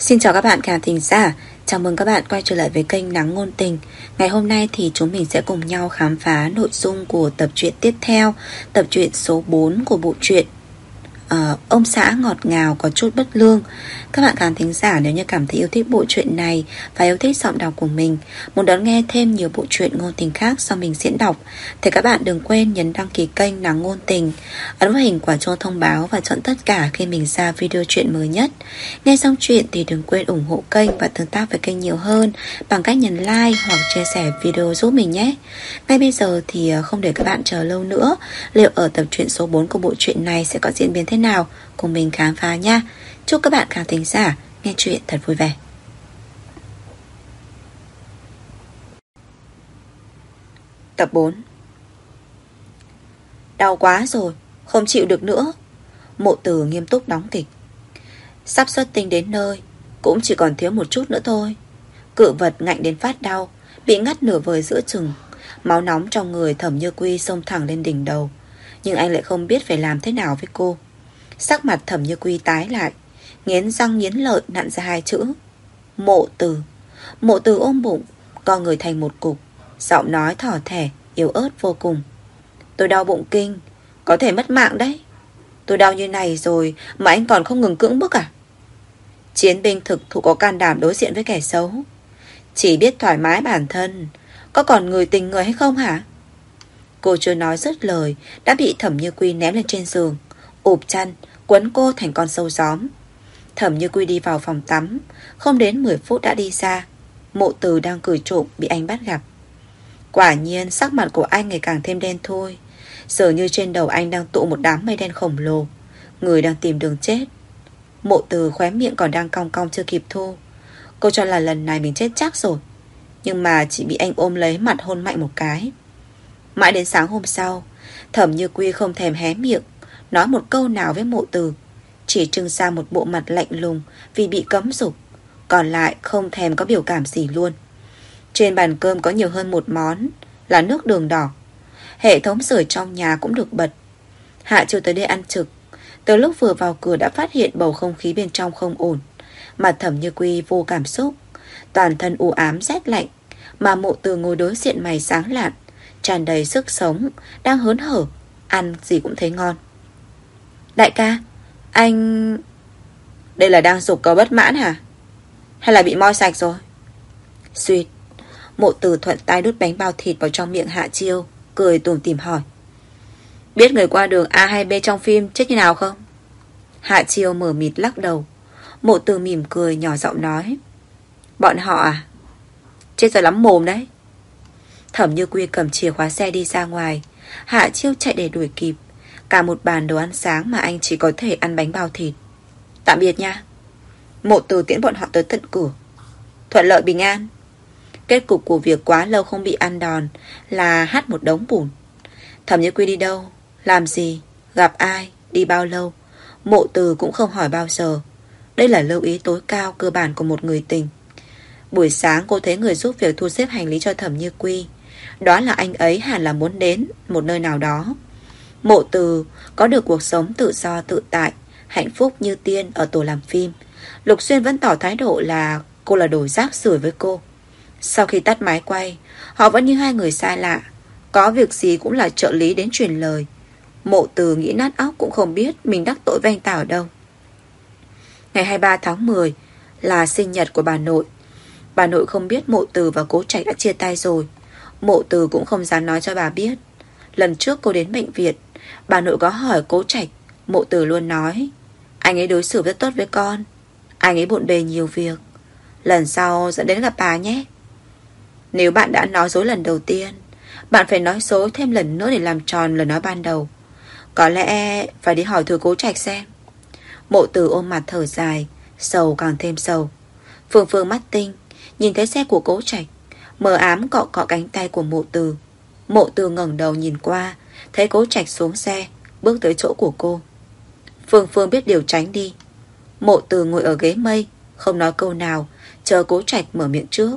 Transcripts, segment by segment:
Xin chào các bạn khán thính giả. Chào mừng các bạn quay trở lại với kênh Nắng Ngôn Tình. Ngày hôm nay thì chúng mình sẽ cùng nhau khám phá nội dung của tập truyện tiếp theo, Tập truyện số 4 của bộ truyện uh, Ông xã ngọt ngào có chút bất lương. Các bạn khán thính giả nếu như cảm thấy yêu thích bộ truyện này Và yêu thích giọng đọc của mình Muốn đón nghe thêm nhiều bộ truyện ngôn tình khác do mình diễn đọc Thì các bạn đừng quên nhấn đăng ký kênh Nắng Ngôn Tình Ấn vào hình quả chuông thông báo và chọn tất cả khi mình ra video truyện mới nhất. Nghe xong chuyện thì đừng quên ủng hộ kênh và tương tác với kênh nhiều hơn Bằng cách nhấn like hoặc chia sẻ video giúp mình nhé. Ngay bây giờ thì ờ, không để các bạn chờ lâu nữa Liệu ở tập truyện số 4 của bộ truyện này sẽ có diễn biến thế nào Cùng mình khám phá nha. Chúc các bạn khán thính giả nghe chuyện thật vui vẻ. Tập 4 Đau quá rồi, Không chịu được nữa. Mộ tử nghiêm túc đóng kịch. Sắp xuất tinh đến nơi, Cũng chỉ còn thiếu một chút nữa thôi. Cự vật ngạnh đến phát đau, Bị ngắt nửa vời giữa chừng. Máu nóng trong người thẩm như quy xông thẳng lên đỉnh đầu. Nhưng anh lại không biết phải làm thế nào với cô. Sắc mặt thẩm như quy tái lại. Nghiến răng nghiến lợi nặn ra hai chữ. Mộ từ. Mộ từ ôm bụng, co người thành một cục. Giọng nói thỏ thẻ, Yếu ớt vô cùng. Tôi đau bụng kinh. Có thể mất mạng đấy. Tôi đau như này rồi Mà anh còn không ngừng cưỡng bức à? Chiến binh thực thụ có can đảm đối diện với kẻ xấu. Chỉ biết thoải mái bản thân. Có còn người tình người hay không hả? Cô chưa nói dứt lời, Đã bị thẩm như quy ném lên trên giường. Ụp chăn Quấn cô thành con sâu gióm Thẩm như quy đi vào phòng tắm. Không đến 10 phút đã đi xa Mộ từ đang cười trộm bị anh bắt gặp. Quả nhiên, sắc mặt của anh ngày càng thêm đen thôi Giờ như trên đầu anh đang tụ một đám mây đen khổng lồ. Người đang tìm đường chết. Mộ từ khóe miệng còn đang cong cong chưa kịp thu. Cô cho là lần này mình chết chắc rồi. Nhưng mà chỉ bị anh ôm lấy mặt hôn mạnh một cái. Mãi đến sáng hôm sau, Thẩm như quy không thèm hé miệng. Nói một câu nào với mộ từ. Chỉ trưng ra một bộ mặt lạnh lùng Vì bị cấm dục, Còn lại không thèm có biểu cảm gì luôn. Trên bàn cơm có nhiều hơn một món, Là nước đường đỏ. Hệ thống sưởi trong nhà cũng được bật. Hạ chưa tới đây ăn trực. Từ lúc vừa vào cửa đã phát hiện bầu không khí bên trong không ổn. Mặt thẩm như quy vô cảm xúc. Toàn thân u ám rét lạnh, Mà mộ từ ngồi đối diện mày sáng lạn, tràn đầy sức sống, Đang hớn hở, Ăn gì cũng thấy ngon. Đại ca, Anh Đây là đang dục cầu bất mãn hả? Hay là bị moi sạch rồi? Xuyệt Mộ từ thuận tay đút bánh bao thịt vào trong miệng Hạ Chiêu, Cười tủm tìm hỏi. Biết người qua đường A hay B trong phim chết như nào không? Hạ Chiêu mở mịt lắc đầu. Mộ từ mỉm cười nhỏ giọng nói. Bọn họ à? Chết rồi lắm mồm đấy. Thẩm như quy cầm chìa khóa xe đi ra ngoài. Hạ Chiêu chạy để đuổi kịp. Cả một bàn đồ ăn sáng mà anh chỉ có thể ăn bánh bao thịt. Tạm biệt nha. Mộ từ tiễn bọn họ tới tận cửa. Thuận lợi bình an. Kết cục của việc quá lâu không bị ăn đòn Là hát một đống bùn. Thẩm Như Quy đi đâu? Làm gì? Gặp ai? Đi bao lâu? Mộ từ cũng không hỏi bao giờ. Đây là lưu ý tối cao cơ bản của một người tình. Buổi sáng cô thấy người giúp việc thu xếp hành lý cho Thẩm Như Quy. Đó là anh ấy hẳn là muốn đến Một nơi nào đó. Mộ từ, có được cuộc sống tự do tự tại, Hạnh phúc như tiên ở tổ làm phim. Lục Xuyên vẫn tỏ thái độ là Cô là đồ rác rưởi với cô. Sau khi tắt máy quay, Họ vẫn như hai người xa lạ. Có việc gì cũng là trợ lý đến truyền lời. Mộ từ nghĩ nát óc cũng không biết Mình đắc tội với anh ta ở đâu. Ngày 23 tháng 10 Là sinh nhật của bà nội. Bà nội không biết mộ từ và cố trạch đã chia tay rồi. Mộ từ cũng không dám nói cho bà biết. Lần trước cô đến bệnh viện Bà nội có hỏi cố trạch, Mộ tử luôn nói, Anh ấy đối xử rất tốt với con, Anh ấy bộn bề nhiều việc, Lần sau dẫn đến gặp bà nhé. Nếu bạn đã nói dối lần đầu tiên, Bạn phải nói dối thêm lần nữa Để làm tròn lời nói ban đầu. Có lẽ phải đi hỏi thử cố trạch xem. Mộ tử ôm mặt thở dài, Sầu càng thêm sầu. Phương Phương mắt tinh, Nhìn thấy xe của cố trạch, Mờ ám cọ cọ cánh tay của mộ tử. Mộ tử ngẩng đầu nhìn qua Thấy cố trạch xuống xe, Bước tới chỗ của cô. Phương Phương biết điều tránh đi. Mộ từ ngồi ở ghế mây, Không nói câu nào, Chờ cố trạch mở miệng trước.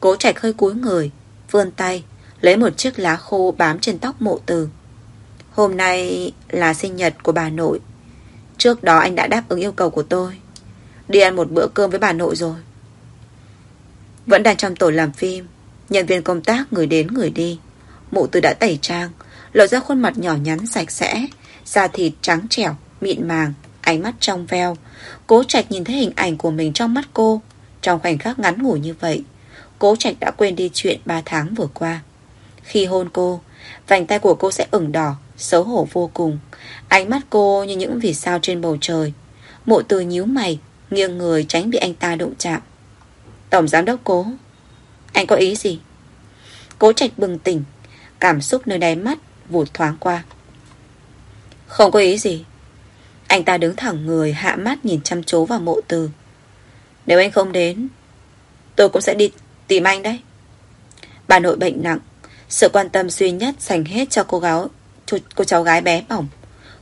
Cố trạch hơi cúi người, Vươn tay, Lấy một chiếc lá khô bám trên tóc mộ từ. Hôm nay là sinh nhật của bà nội. Trước đó anh đã đáp ứng yêu cầu của tôi. Đi ăn một bữa cơm với bà nội rồi. Vẫn đang trong tổ làm phim, Nhân viên công tác người đến người đi. Mụ từ đã tẩy trang Lộ ra khuôn mặt nhỏ nhắn sạch sẽ. Da thịt trắng trẻo, mịn màng Ánh mắt trong veo. Cố Trạch nhìn thấy hình ảnh của mình trong mắt cô Trong khoảnh khắc ngắn ngủi như vậy Cố Trạch đã quên đi chuyện 3 tháng vừa qua. Khi hôn cô Vành tay của cô sẽ ửng đỏ Xấu hổ vô cùng. Ánh mắt cô như những vì sao trên bầu trời. Mộ từ nhíu mày Nghiêng người tránh bị anh ta đụng chạm. Tổng giám đốc cố Anh có ý gì? Cố trạch bừng tỉnh Cảm xúc nơi đáy mắt vụt thoáng qua. Không có ý gì. Anh ta đứng thẳng người, Hạ mắt nhìn chăm chú vào mộ từ. Nếu anh không đến, Tôi cũng sẽ đi tìm anh đấy. Bà nội bệnh nặng, Sự quan tâm duy nhất dành hết cho cô gái Cô cháu gái bé bỏng.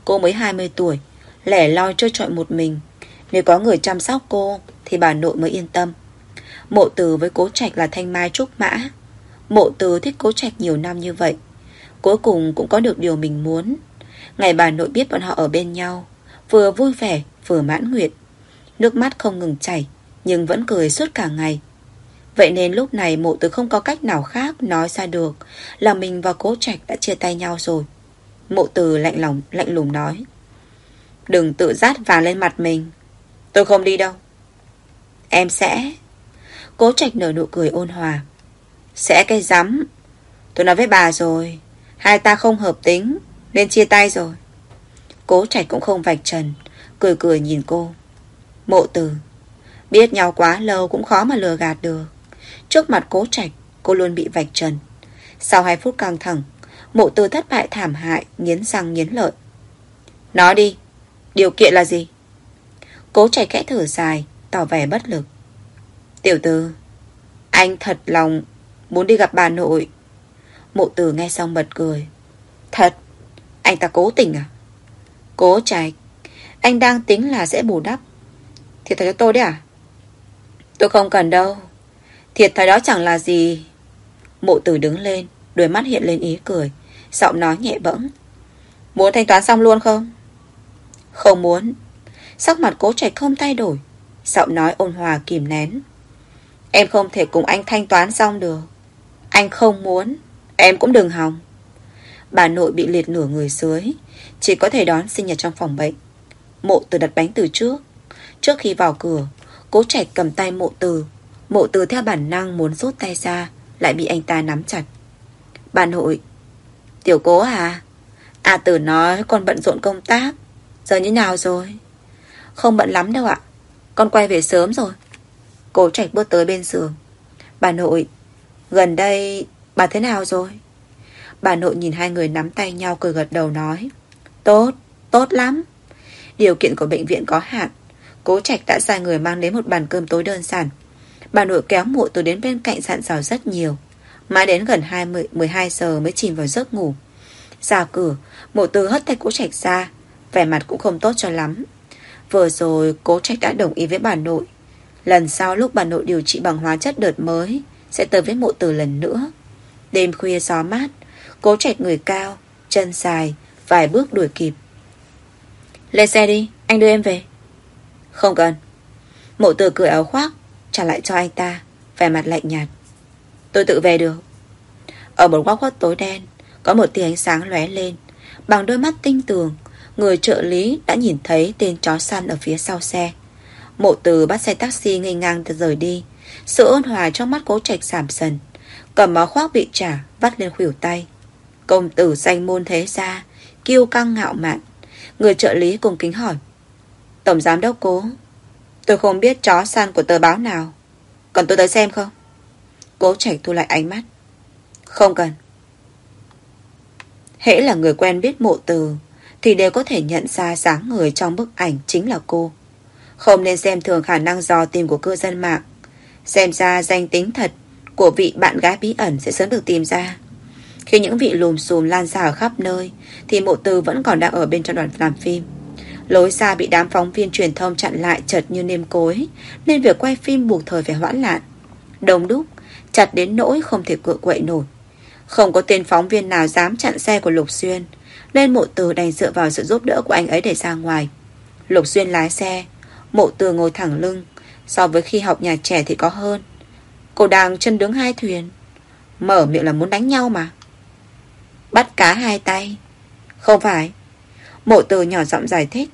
Cô mới 20 tuổi, Lẻ loi chơi trọi một mình. Nếu có người chăm sóc cô, Thì bà nội mới yên tâm. Mộ từ với cố trạch là thanh mai trúc mã. Mộ từ thích cố trạch nhiều năm như vậy. Cuối cùng cũng có được điều mình muốn. Ngày bà nội biết bọn họ ở bên nhau, Vừa vui vẻ, vừa mãn nguyện. Nước mắt không ngừng chảy, Nhưng vẫn cười suốt cả ngày. Vậy nên lúc này mộ từ không có cách nào khác Nói ra được Là mình và cố trạch đã chia tay nhau rồi. Mộ từ lạnh lòng, lạnh lùng nói, Đừng tự rát vàng lên mặt mình. Tôi không đi đâu. Em sẽ Cố trạch nở nụ cười ôn hòa, Sẽ cái rắm. Tôi nói với bà rồi. Hai ta không hợp tính, Nên chia tay rồi. Cố trạch cũng không vạch trần, Cười cười nhìn cô. Mộ từ Biết nhau quá lâu cũng khó mà lừa gạt được. Trước mặt cố trạch, Cô luôn bị vạch trần. Sau hai phút căng thẳng, Mộ từ thất bại thảm hại, Nghiến răng nghiến lợi. Nói đi, Điều kiện là gì? Cố trạch kẽ thở dài, Tỏ vẻ bất lực. Tiểu tư Anh thật lòng Muốn đi gặp bà nội. Mộ từ nghe xong bật cười. Thật? Anh ta cố tình à? Cố trạch Anh đang tính là sẽ bù đắp. Thiệt thòi cho tôi đấy à? Tôi không cần đâu. Thiệt thòi đó chẳng là gì. Mộ từ đứng lên, Đôi mắt hiện lên ý cười, Giọng nói nhẹ bẫng. Muốn thanh toán xong luôn không? Không muốn. Sắc mặt cố trạch không thay đổi, Giọng nói ôn hòa kìm nén. Em không thể cùng anh thanh toán xong được. Anh không muốn. Em cũng đừng hòng. Bà nội bị liệt nửa người dưới, Chỉ có thể đón sinh nhật trong phòng bệnh. Mộ từ đặt bánh từ trước. Trước khi vào cửa, Cố trạch cầm tay mộ từ. Mộ từ theo bản năng muốn rút tay ra, Lại bị anh ta nắm chặt. Bà nội, Tiểu cố à À tử nói con bận rộn công tác, Giờ như nào rồi? Không bận lắm đâu ạ, Con quay về sớm rồi. Cố trạch bước tới bên giường. Bà nội, Gần đây bà thế nào rồi? Bà nội nhìn hai người nắm tay nhau cười gật đầu nói Tốt, tốt lắm. Điều kiện của bệnh viện có hạn. Cố trạch đã sai người mang đến một bàn cơm tối đơn giản. Bà nội kéo mụ từ đến bên cạnh dặn dò rất nhiều. Mãi đến gần 20, 12 giờ mới chìm vào giấc ngủ. Ra cửa Mộ từ hất tay cố trạch ra Vẻ mặt cũng không tốt cho lắm. Vừa rồi cố trạch đã đồng ý với bà nội. Lần sau lúc bà nội điều trị bằng hóa chất đợt mới Sẽ tới với mộ từ lần nữa. Đêm khuya gió mát, Cố trạch người cao, Chân dài, Vài bước đuổi kịp. Lên xe đi, Anh đưa em về. Không cần. Mộ từ cười áo khoác, Trả lại cho anh ta, Vẻ mặt lạnh nhạt. Tôi tự về được. Ở một góc khuất tối đen, có một tia ánh sáng lóe lên. Bằng đôi mắt tinh tường, Người trợ lý đã nhìn thấy tên chó săn ở phía sau xe. Mộ từ bắt xe taxi ngây ngang rời đi. Sự ôn hòa trong mắt cố trạch giảm dần. Cầm áo khoác bị trả, Vắt lên khuỷu tay. Công tử danh môn thế gia Kiêu căng ngạo mạn. Người trợ lý cùng kính hỏi, Tổng giám đốc cố, Tôi không biết chó săn của tờ báo nào. Cần tôi tới xem không? Cố trạch thu lại ánh mắt. Không cần. Hễ là người quen biết mộ từ, Thì đều có thể nhận ra dáng người trong bức ảnh chính là cô. Không nên xem thường khả năng dò tìm của cư dân mạng. Xem ra danh tính thật của vị bạn gái bí ẩn sẽ sớm được tìm ra. Khi những vị lùm xùm lan ra ở khắp nơi, Thì mộ từ vẫn còn đang ở bên trong đoàn làm phim. Lối ra bị đám phóng viên truyền thông chặn lại chật như nêm cối, Nên việc quay phim buộc thời phải hoãn lại. Đông đúc, Chặt đến nỗi không thể cựa quậy nổi. Không có tên phóng viên nào dám chặn xe của Lục Xuyên, Nên mộ từ đành dựa vào sự giúp đỡ của anh ấy để ra ngoài. Lục Xuyên lái xe, Mộ từ ngồi thẳng lưng, So với khi học nhà trẻ thì có hơn. Cô đang chân đứng hai thuyền, Mở miệng là muốn đánh nhau mà. Bắt cá hai tay. Không phải. Mộ từ nhỏ giọng giải thích.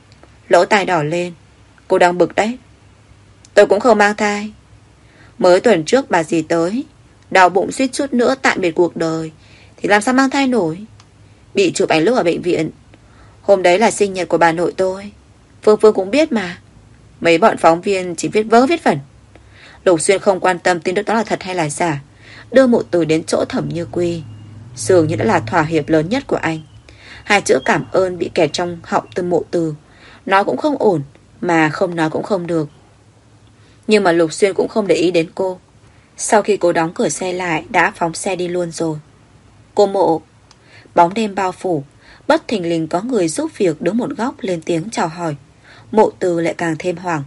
Lỗ tai đỏ lên. Cô đang bực đấy. Tôi cũng không mang thai. Mới tuần trước bà dì tới, Đau bụng suýt chút nữa tạm biệt cuộc đời, Thì làm sao mang thai nổi? Bị chụp ảnh lúc ở bệnh viện. Hôm đấy là sinh nhật của bà nội tôi. Phương Phương cũng biết mà. Mấy bọn phóng viên chỉ viết vớ viết vẩn Lục Xuyên không quan tâm tin tức đó là thật hay là giả. Đưa mụ từ đến chỗ thẩm như quy. Dường như đã là thỏa hiệp lớn nhất của anh. Hai chữ cảm ơn bị kẹt trong họng từ mộ từ. Nói cũng không ổn, Mà không nói cũng không được. Nhưng mà Lục Xuyên cũng không để ý đến cô. Sau khi cô đóng cửa xe lại, Đã phóng xe đi luôn rồi. Cô mộ, Bóng đêm bao phủ. Bất thình lình có người giúp việc đứng một góc lên tiếng chào hỏi. Mộ từ lại càng thêm hoảng.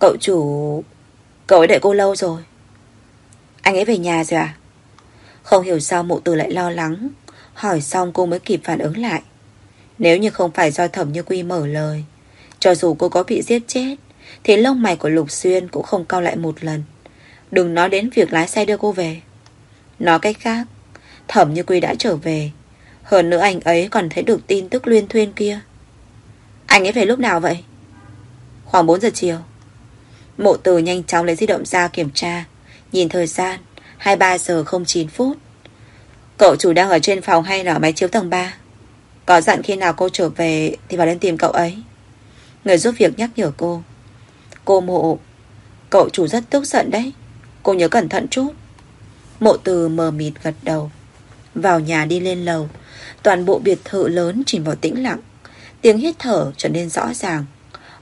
Cậu chủ Cậu ấy đợi cô lâu rồi. Anh ấy về nhà rồi à? Không hiểu sao mụ từ lại lo lắng, Hỏi xong cô mới kịp phản ứng lại. Nếu như không phải do thẩm như quy mở lời, Cho dù cô có bị giết chết, Thì lông mày của Lục Xuyên cũng không cao lại một lần. Đừng nói đến việc lái xe đưa cô về. Nói cách khác, Thẩm như quy đã trở về. Hơn nữa anh ấy còn thấy được tin tức luyên thuyên kia. Anh ấy về lúc nào vậy? Khoảng 4 giờ chiều. Mộ từ nhanh chóng lấy di động ra kiểm tra. Nhìn thời gian 23 giờ 09 phút. Cậu chủ đang ở trên phòng hay là ở máy chiếu tầng 3 Có dặn khi nào cô trở về Thì vào lên tìm cậu ấy. Người giúp việc nhắc nhở cô. Cô mộ, Cậu chủ rất tức giận đấy. Cô nhớ cẩn thận chút. Mộ từ mờ mịt gật đầu. Vào nhà đi lên lầu. Toàn bộ biệt thự lớn chìm vào tĩnh lặng. Tiếng hít thở trở nên rõ ràng.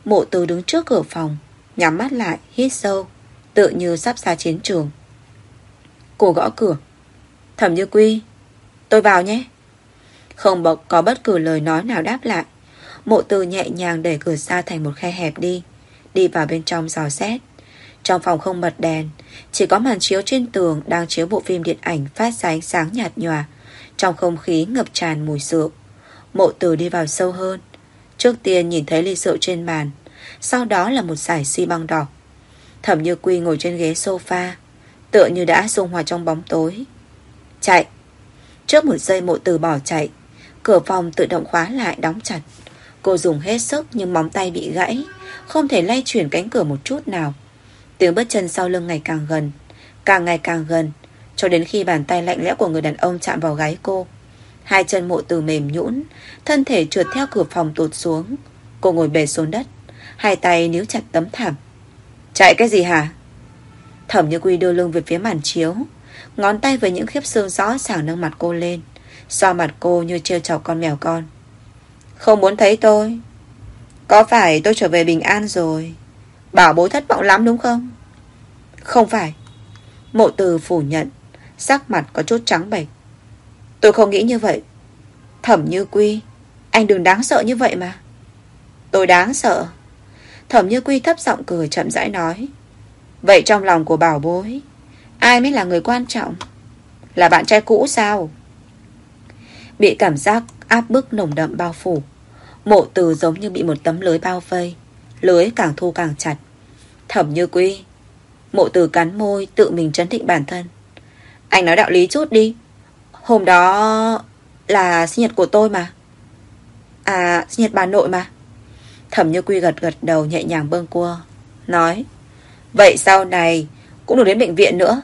Mộ từ đứng trước cửa phòng. Nhắm mắt lại, hít sâu Tự như sắp ra chiến trường. Cô gõ cửa. Thẩm Như Quy Tôi vào nhé. Không bộc có bất cứ lời nói nào đáp lại. Mộ từ nhẹ nhàng đẩy cửa ra thành một khe hẹp đi Đi vào bên trong dò xét. Trong phòng không bật đèn Chỉ có màn chiếu trên tường Đang chiếu bộ phim điện ảnh phát ra ánh sáng nhạt nhòa. Trong không khí ngập tràn mùi rượu Mộ từ đi vào sâu hơn. Trước tiên nhìn thấy ly rượu trên bàn sau đó là một giải xi băng đỏ. Thẩm Như Quy ngồi trên ghế sofa, Tựa như đã dung hòa trong bóng tối. Chạy. Trước một giây mộ từ bỏ chạy, Cửa phòng tự động khóa lại đóng chặt. Cô dùng hết sức nhưng móng tay bị gãy, Không thể lay chuyển cánh cửa một chút nào. Tiếng bước chân sau lưng ngày càng gần, Càng ngày càng gần, Cho đến khi bàn tay lạnh lẽo của người đàn ông chạm vào gáy cô. Hai chân mộ từ mềm nhũn, Thân thể trượt theo cửa phòng tụt xuống. Cô ngồi bề xuống đất. Hai tay níu chặt tấm thảm. Chạy cái gì hả? Thẩm như quy đưa lưng về phía màn chiếu. Ngón tay với những khiếp xương rõ ràng nâng mặt cô lên. So mặt cô như trêu chọc con mèo con. Không muốn thấy tôi. Có phải tôi trở về bình an rồi? Bảo bố thất vọng lắm đúng không? Không phải. Mộ từ phủ nhận. Sắc mặt có chút trắng bệch. Tôi không nghĩ như vậy. Thẩm như quy, Anh đừng đáng sợ như vậy mà. Tôi đáng sợ. Thẩm như quy thấp giọng cười chậm rãi nói, Vậy trong lòng của bảo bối, Ai mới là người quan trọng? Là bạn trai cũ sao? Bị cảm giác áp bức nồng đậm bao phủ, Mộ từ giống như bị một tấm lưới bao vây, Lưới càng thu càng chặt. Thẩm như quy, Mộ từ cắn môi tự mình chấn định bản thân. Anh nói đạo lý chút đi. Hôm đó là sinh nhật của tôi mà. À sinh nhật bà nội mà. Thẩm như quy gật gật đầu nhẹ nhàng bâng cua, Nói, Vậy sau này cũng được đến bệnh viện nữa.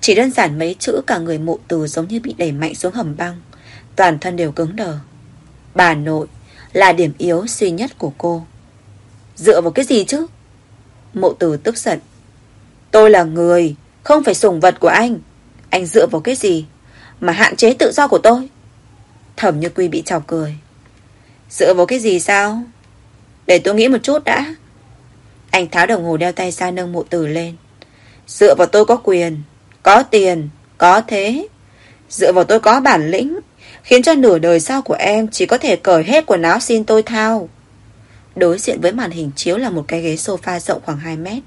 Chỉ đơn giản mấy chữ cả người mụ từ giống như bị đẩy mạnh xuống hầm băng, Toàn thân đều cứng đờ. Bà nội là điểm yếu duy nhất của cô. Dựa vào cái gì chứ? Mộ tử tức giận. Tôi là người, Không phải sủng vật của anh. Anh dựa vào cái gì Mà hạn chế tự do của tôi? Thẩm như quy bị chọc cười. Dựa vào cái gì sao? Để tôi nghĩ một chút đã. Anh tháo đồng hồ đeo tay ra nâng mộ từ lên. Dựa vào tôi có quyền, Có tiền, Có thế. Dựa vào tôi có bản lĩnh, Khiến cho nửa đời sau của em Chỉ có thể cởi hết quần áo xin tôi thao. Đối diện với màn hình chiếu là một cái ghế sofa rộng khoảng 2 mét.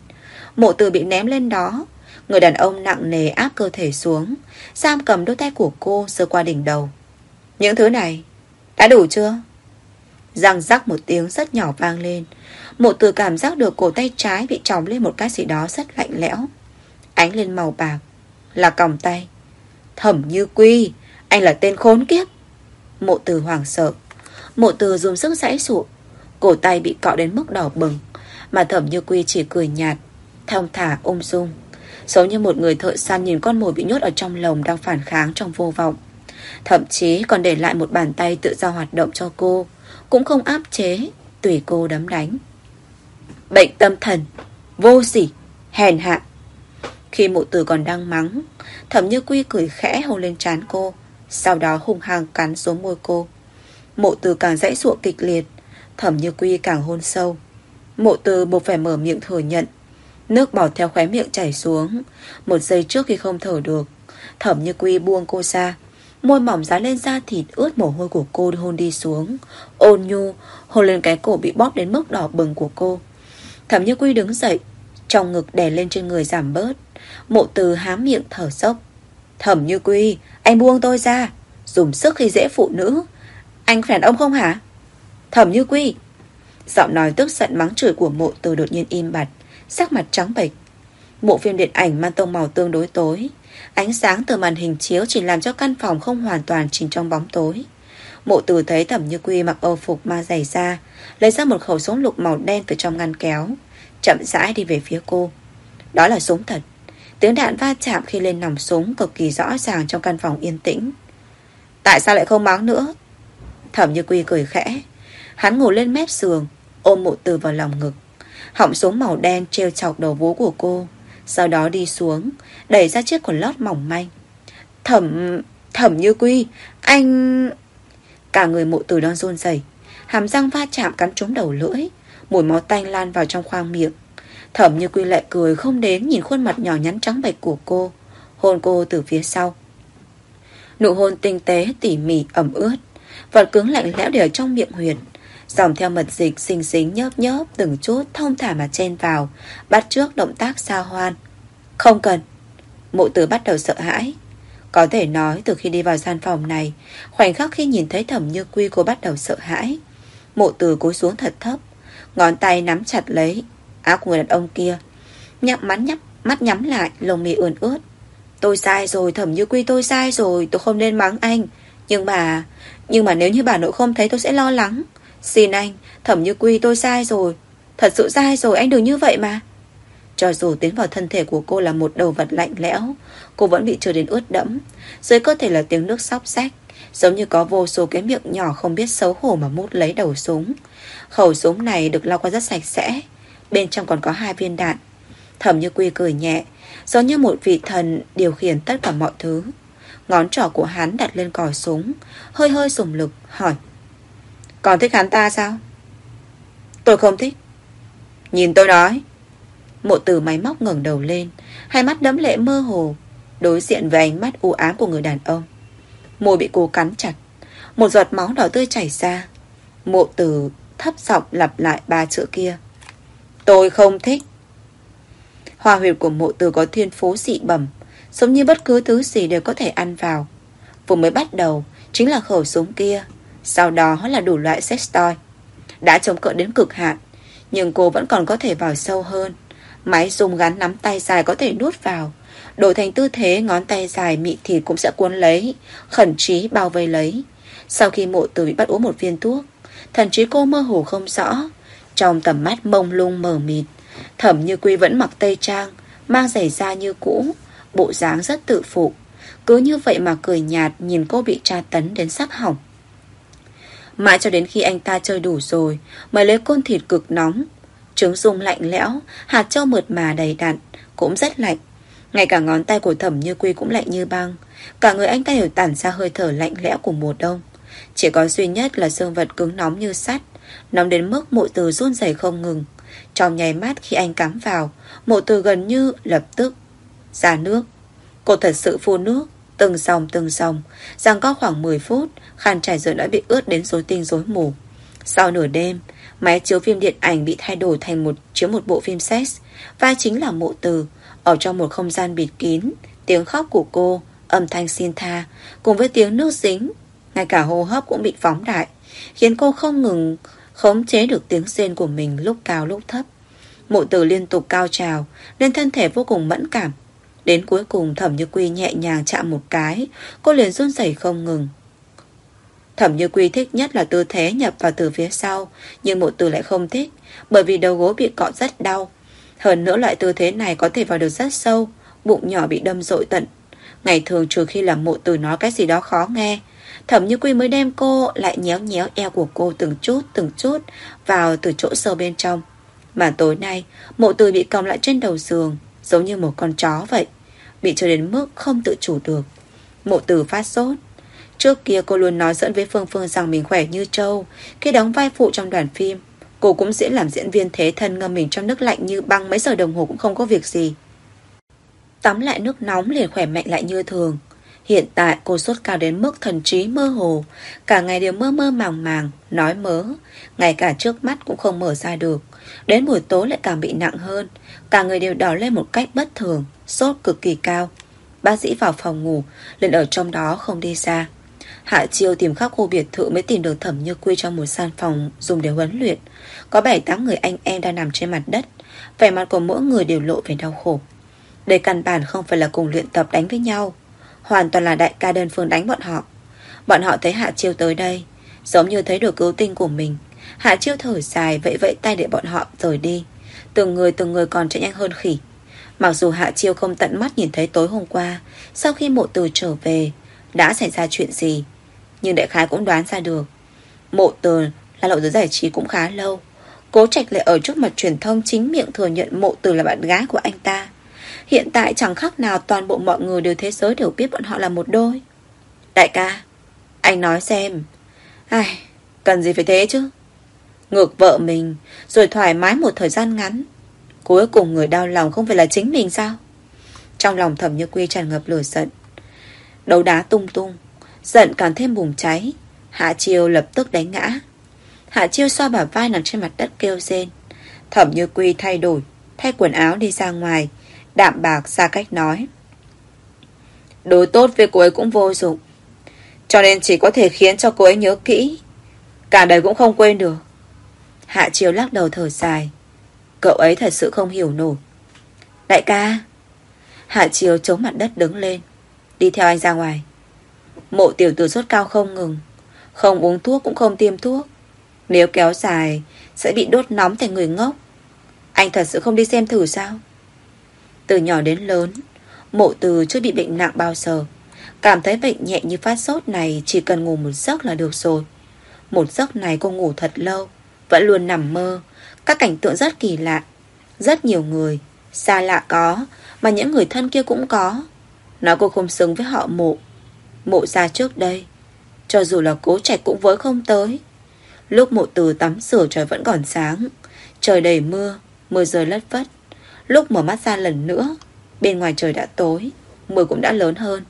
Mộ từ bị ném lên đó. Người đàn ông nặng nề áp cơ thể xuống sam cầm đôi tay của cô Sơ qua đỉnh đầu. Những thứ này, Đã đủ chưa? Răng rắc một tiếng rất nhỏ vang lên Mộ từ cảm giác được cổ tay trái bị tròng lên một cái gì đó rất lạnh lẽo. Ánh lên màu bạc. Là còng tay. Thẩm như quy. Anh là tên khốn kiếp. Mộ từ hoảng sợ. Mộ từ dùng sức giãy sụ. Cổ tay bị cọ đến mức đỏ bừng. Mà thẩm như quy chỉ cười nhạt. Thong thả ung dung. Giống như một người thợ săn nhìn con mồi bị nhốt ở trong lồng đang phản kháng trong vô vọng. Thậm chí còn để lại một bàn tay tự do hoạt động cho cô. Cũng không áp chế. Tùy cô đấm đánh. Bệnh tâm thần. Vô sỉ. Hèn hạ. Khi mụ tử còn đang mắng Thẩm như quy cười khẽ hôn lên trán cô, Sau đó hung hăng cắn xuống môi cô Mộ từ càng dãy ruộng kịch liệt Thẩm như quy càng hôn sâu Mộ từ buộc phải mở miệng thừa nhận Nước bọt theo khóe miệng chảy xuống, Một giây trước khi không thở được Thẩm như quy buông cô ra Môi mỏng dán lên da thịt, ướt mồ hôi của cô hôn đi xuống. Ôn nhu, Hôn lên cái cổ bị bóp đến mức đỏ bừng của cô. Thẩm như quy đứng dậy, Trong ngực đè lên trên người giảm bớt. Mộ từ hám miệng thở sốc Thẩm như quy, Anh buông tôi ra, Dùng sức khi dễ phụ nữ. Anh phản ông không hả? Thẩm như quy. Giọng nói tức giận mắng chửi của mộ từ đột nhiên im bặt, Sắc mặt trắng bệch. Bộ phim điện ảnh mang tông màu tương đối tối. Ánh sáng từ màn hình chiếu Chỉ làm cho căn phòng không hoàn toàn chìm trong bóng tối. Mộ từ thấy thẩm như quy mặc âu phục ma dày ra Lấy ra một khẩu súng lục màu đen từ trong ngăn kéo, Chậm rãi đi về phía cô. Đó là súng thật. Tiếng đạn va chạm khi lên nòng súng Cực kỳ rõ ràng trong căn phòng yên tĩnh. Tại sao lại không mắng nữa? Thẩm như quy cười khẽ. Hắn ngồi lên mép giường, Ôm Mộ từ vào lòng ngực. Họng súng màu đen treo chọc đầu vú của cô. Sau đó đi xuống, Đẩy ra chiếc quần lót mỏng manh. Thẩm... thẩm như quy, Anh... Cả người mộ từ đang run rẩy. Hàm răng va chạm cắn trúng đầu lưỡi, Mùi máu tanh lan vào trong khoang miệng. Thẩm như quy lại cười không đến Nhìn khuôn mặt nhỏ nhắn trắng bệch của cô, Hôn cô từ phía sau. Nụ hôn tinh tế, tỉ mỉ, ẩm ướt, Vật cứng lạnh lẽo để ở trong miệng huyền. Dòng theo mật dịch xinh xính nhớp nhớp Từng chút thông thả mà chen vào Bắt trước động tác xa hoan. Không cần. Mụ tử bắt đầu sợ hãi. Có thể nói từ khi đi vào gian phòng này Khoảnh khắc khi nhìn thấy thẩm như quy cô bắt đầu sợ hãi. Mụ tử cúi xuống thật thấp Ngón tay nắm chặt lấy Áo của người đàn ông kia. Nhắm mắt nhắm, mắt nhắm lại Lồng mì ươn ướt. Tôi sai rồi thẩm như quy tôi sai rồi Tôi không nên mắng anh. Nhưng mà Nhưng mà nếu như bà nội không thấy tôi sẽ lo lắng. Xin anh, Thẩm như quy tôi sai rồi. Thật sự sai rồi, anh đừng như vậy mà. Cho dù tiến vào thân thể của cô là một đầu vật lạnh lẽo, Cô vẫn bị trở đến ướt đẫm. Dưới cơ thể là tiếng nước sóc sách Giống như có vô số cái miệng nhỏ không biết xấu hổ mà mút lấy đầu súng. Khẩu súng này được lau qua rất sạch sẽ, Bên trong còn có hai viên đạn. Thẩm như quy cười nhẹ, Giống như một vị thần điều khiển tất cả mọi thứ. Ngón trỏ của hắn đặt lên cò súng, Hơi hơi dùng lực, hỏi còn thích hắn ta sao? Tôi không thích. Nhìn tôi nói. Mộ tử máy móc ngẩng đầu lên. Hai mắt đẫm lệ mơ hồ Đối diện với ánh mắt u ám của người đàn ông. Môi bị cô cắn chặt. Một giọt máu đỏ tươi chảy ra. Mộ tử thấp giọng lặp lại ba chữ kia. Tôi không thích. Hòa huyệt của mộ từ có thiên phú dị bẩm, giống như bất cứ thứ gì đều có thể ăn vào. Vừa mới bắt đầu, chính là khẩu súng kia. Sau đó là đủ loại sex toy. Đã chống cự đến cực hạn, nhưng cô vẫn còn có thể vào sâu hơn. Máy dùng gắn nắm tay dài có thể nuốt vào. Đổi thành tư thế ngón tay dài mị thịt cũng sẽ cuốn lấy, khẩn trí bao vây lấy. Sau khi mộ tử bị bắt uống một viên thuốc, thần trí cô mơ hồ không rõ, trong tầm mắt mông lung mờ mịt Thẩm như quy vẫn mặc tây trang Mang giày da như cũ Bộ dáng rất tự phụ Cứ như vậy mà cười nhạt Nhìn cô bị tra tấn đến sắp hỏng Mãi cho đến khi anh ta chơi đủ rồi, Mới lấy côn thịt cực nóng. Trứng dung lạnh lẽo, Hạt cho mượt mà đầy đặn, Cũng rất lạnh. Ngay cả ngón tay của thẩm như quy cũng lạnh như băng. Cả người anh ta đều tản ra hơi thở lạnh lẽo của mùa đông. Chỉ có duy nhất là xương vật cứng nóng như sắt, Nóng đến mức mụ từ run rẩy không ngừng. Trong nháy mắt khi anh cắm vào, Mụ từ gần như lập tức Ra nước. Cô thật sự phun nước. Từng dòng từng dòng Rằng có khoảng 10 phút Khăn trải rồi đã bị ướt đến rối tinh rối mù. Sau nửa đêm, Máy chiếu phim điện ảnh bị thay đổi thành một, chiếu một bộ phim sex. Vai chính là mộ từ. Ở trong một không gian bịt kín, Tiếng khóc của cô, Âm thanh xin tha, Cùng với tiếng nước dính, Ngay cả hô hấp cũng bị phóng đại, Khiến cô không ngừng Khống chế được tiếng rên của mình lúc cao lúc thấp. Mộ tử liên tục cao trào, Nên thân thể vô cùng mẫn cảm. Đến cuối cùng thẩm như quy nhẹ nhàng chạm một cái Cô liền run rẩy không ngừng Thẩm như quy thích nhất là tư thế nhập vào từ phía sau Nhưng mộ từ lại không thích Bởi vì đầu gối bị cọ rất đau Hơn nữa loại tư thế này có thể vào được rất sâu Bụng nhỏ bị đâm dội tận Ngày thường trừ khi là mộ từ nói cái gì đó khó nghe Thẩm như quy mới đem cô lại nhéo nhéo eo của cô từng chút từng chút vào từ chỗ sâu bên trong. Mà tối nay, mộ từ bị còng lại trên đầu giường, giống như một con chó vậy. Bị cho đến mức không tự chủ được. Mộ từ phát sốt. Trước kia cô luôn nói dẫn với Phương Phương rằng mình khỏe như trâu. Khi đóng vai phụ trong đoàn phim, cô cũng diễn làm diễn viên thế thân ngâm mình trong nước lạnh như băng mấy giờ đồng hồ cũng không có việc gì. Tắm lại nước nóng liền khỏe mạnh lại như thường. Hiện tại cô sốt cao đến mức thần trí mơ hồ Cả ngày đều mơ mơ màng màng Nói mớ Ngay cả trước mắt cũng không mở ra được Đến buổi tối lại càng bị nặng hơn Cả người đều đỏ lên một cách bất thường Sốt cực kỳ cao Bác sĩ vào phòng ngủ, liền ở trong đó không đi ra Hạ Chiêu tìm khắp khu biệt thự mới tìm được thẩm như quy trong một gian phòng dùng để huấn luyện. Có 7-8 người anh em đang nằm trên mặt đất. Vẻ mặt của mỗi người đều lộ về đau khổ. Đây căn bản không phải là cùng luyện tập đánh với nhau. Hoàn toàn là đại ca đơn phương đánh bọn họ Bọn họ thấy Hạ Chiêu tới đây, Giống như thấy được cứu tinh của mình Hạ Chiêu thở dài, vẫy vẫy tay để bọn họ rời đi Từng người từng người còn chạy nhanh hơn khỉ Mặc dù Hạ Chiêu không tận mắt nhìn thấy tối hôm qua Sau khi mộ từ trở về Đã xảy ra chuyện gì Nhưng đại khái cũng đoán ra được Mộ từ là lộ giới giải trí cũng khá lâu Cố trạch lại ở trước mặt truyền thông Chính miệng thừa nhận mộ từ là bạn gái của anh ta Hiện tại chẳng khác nào toàn bộ mọi người đều thế giới đều biết bọn họ là một đôi. Đại ca, anh nói xem. Ai, cần gì phải thế chứ? Ngược vợ mình, rồi thoải mái một thời gian ngắn. Cuối cùng người đau lòng không phải là chính mình sao? Trong lòng thẩm như quy tràn ngập lửa giận. Đấu đá tung tung, giận càng thêm bùng cháy. Hạ Chiêu lập tức đánh ngã. Hạ Chiêu xoa bả vai nằm trên mặt đất kêu rên. Thẩm như quy thay đổi, thay quần áo đi ra ngoài, Đạm bạc xa cách nói Đối tốt với cô ấy cũng vô dụng Cho nên chỉ có thể khiến cho cô ấy nhớ kỹ Cả đời cũng không quên được Hạ chiều lắc đầu thở dài Cậu ấy thật sự không hiểu nổi. Đại ca. Hạ Chiều chống mặt đất đứng lên, Đi theo anh ra ngoài. Mộ tiểu tử sốt cao không ngừng, Không uống thuốc cũng không tiêm thuốc. Nếu kéo dài, Sẽ bị đốt nóng thành người ngốc. Anh thật sự không đi xem thử sao? Từ nhỏ đến lớn, Mộ từ chưa bị bệnh nặng bao giờ. Cảm thấy bệnh nhẹ như phát sốt này Chỉ cần ngủ một giấc là được rồi. Một giấc này cô ngủ thật lâu, Vẫn luôn nằm mơ các cảnh tượng rất kỳ lạ. Rất nhiều người, Xa lạ có, Mà những người thân kia cũng có. Nói cô không xứng với họ mộ. Mộ ra trước đây, Cho dù là cố trạch cũng với không tới. Lúc mộ từ tắm rửa trời vẫn còn sáng, Trời đầy mưa Mưa rơi lất vất Lúc mở mắt ra lần nữa, Bên ngoài trời đã tối, Mưa cũng đã lớn hơn.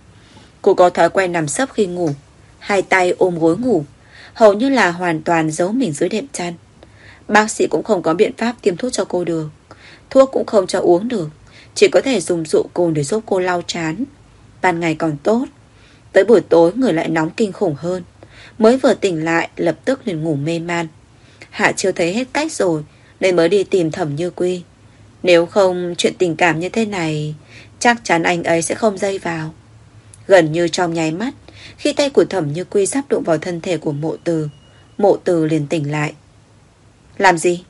Cô có thói quen nằm sấp khi ngủ, Hai tay ôm gối ngủ, Hầu như là hoàn toàn giấu mình dưới đệm chăn. Bác sĩ cũng không có biện pháp tiêm thuốc cho cô được. Thuốc cũng không cho uống được. Chỉ có thể dùng rượu cồn để giúp cô lau chán. Ban ngày còn tốt. Tới buổi tối, người lại nóng kinh khủng hơn. Mới vừa tỉnh lại, lập tức liền ngủ mê man. Hạ chưa thấy hết cách rồi, Nên mới đi tìm thẩm như quy. Nếu không, chuyện tình cảm như thế này, Chắc chắn anh ấy sẽ không dây vào. Gần như trong nháy mắt, Khi tay của thẩm như quy sắp đụng vào thân thể của mộ từ Mộ từ liền tỉnh lại. Làm gì?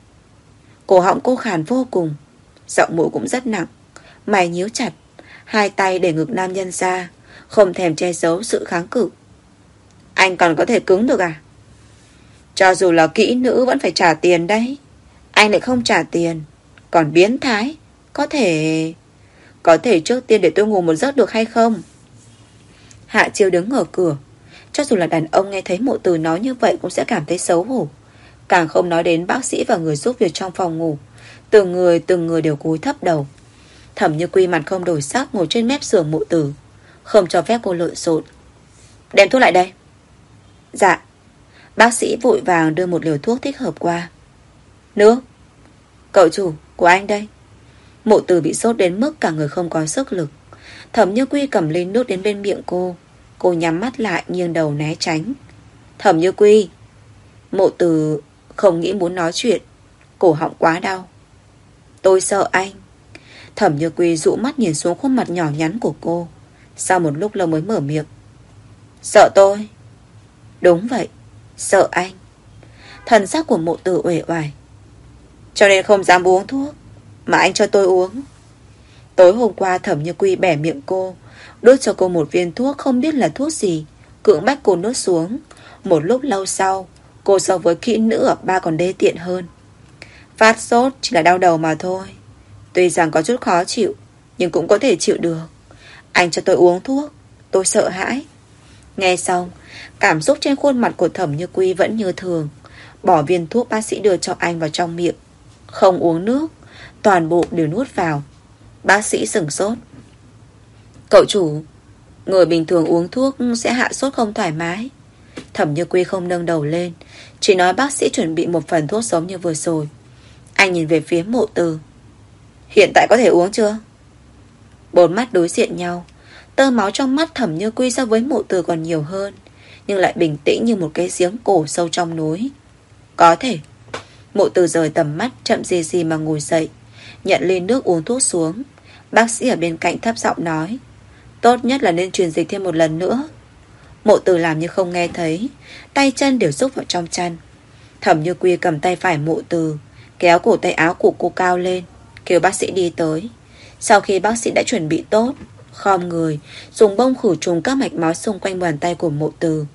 Cổ họng cô khàn vô cùng, Giọng mũi cũng rất nặng, Mày nhíu chặt, Hai tay để ngực nam nhân ra, Không thèm che giấu sự kháng cự Anh còn có thể cứng được à? Cho dù là kỹ nữ vẫn phải trả tiền đấy, Anh lại không trả tiền, còn biến thái, Có thể... Có thể trước tiên để tôi ngủ một giấc được hay không Hạ chiêu đứng ở cửa, Cho dù là đàn ông nghe thấy mộ từ nói như vậy Cũng sẽ cảm thấy xấu hổ Càng không nói đến bác sĩ và người giúp việc trong phòng ngủ. Từng người từng người đều cúi thấp đầu. Thẩm như quy mặt không đổi sắc Ngồi trên mép giường mộ tử. Không cho phép cô lộn xộn. Đem thuốc lại đây. Dạ. Bác sĩ vội vàng đưa một liều thuốc thích hợp qua. Nước. Cậu chủ, của anh đây. Mộ tử bị sốt đến mức cả người không có sức lực. Thẩm như quy cầm ly nước đến bên miệng cô. Cô nhắm mắt lại, nghiêng đầu né tránh. Thẩm như quy. Mộ từ không nghĩ muốn nói chuyện. Cổ họng quá đau. Tôi sợ anh. Thẩm Như Quy dụ mắt nhìn xuống khuôn mặt nhỏ nhắn của cô. Sau một lúc lâu mới mở miệng. Sợ tôi. Đúng vậy. Sợ anh. Thần sắc của mộ tử uể oải. Cho nên không dám uống thuốc, Mà anh cho tôi uống. Tối hôm qua, Thẩm Như Quy bẻ miệng cô, Đốt cho cô một viên thuốc không biết là thuốc gì, Cưỡng bách cô nuốt xuống. Một lúc lâu sau Cô so với kỹ nữ ở ba còn đê tiện hơn. Phát sốt chỉ là đau đầu mà thôi. Tuy rằng có chút khó chịu, Nhưng cũng có thể chịu được. Anh cho tôi uống thuốc, Tôi sợ hãi. Nghe xong, Cảm xúc trên khuôn mặt của thẩm như quy vẫn như thường. Bỏ viên thuốc bác sĩ đưa cho anh vào trong miệng. Không uống nước, Toàn bộ đều nuốt vào. Bác sĩ sửng sốt. Cậu chủ, Người bình thường uống thuốc sẽ hạ sốt không thoải mái. Thẩm như quy không nâng đầu lên. Chỉ nói bác sĩ chuẩn bị một phần thuốc giống như vừa rồi. Anh nhìn về phía mộ từ. Hiện tại có thể uống chưa? Bốn mắt đối diện nhau. Tơ máu trong mắt thẩm như quy so với mộ từ còn nhiều hơn, Nhưng lại bình tĩnh như một cái giếng cổ sâu trong núi. Có thể. Mộ từ rời tầm mắt, chậm gì gì mà ngồi dậy, Nhận lên nước uống thuốc xuống. Bác sĩ ở bên cạnh thấp giọng nói, Tốt nhất là nên truyền dịch thêm một lần nữa. Mộ từ làm như không nghe thấy, Tay chân đều xúc vào trong chăn. Thẩm như quy cầm tay phải mộ từ Kéo cổ tay áo của cô cao lên, Kêu bác sĩ đi tới. Sau khi bác sĩ đã chuẩn bị tốt, Khom người, Dùng bông khử trùng các mạch máu xung quanh bàn tay của mộ từ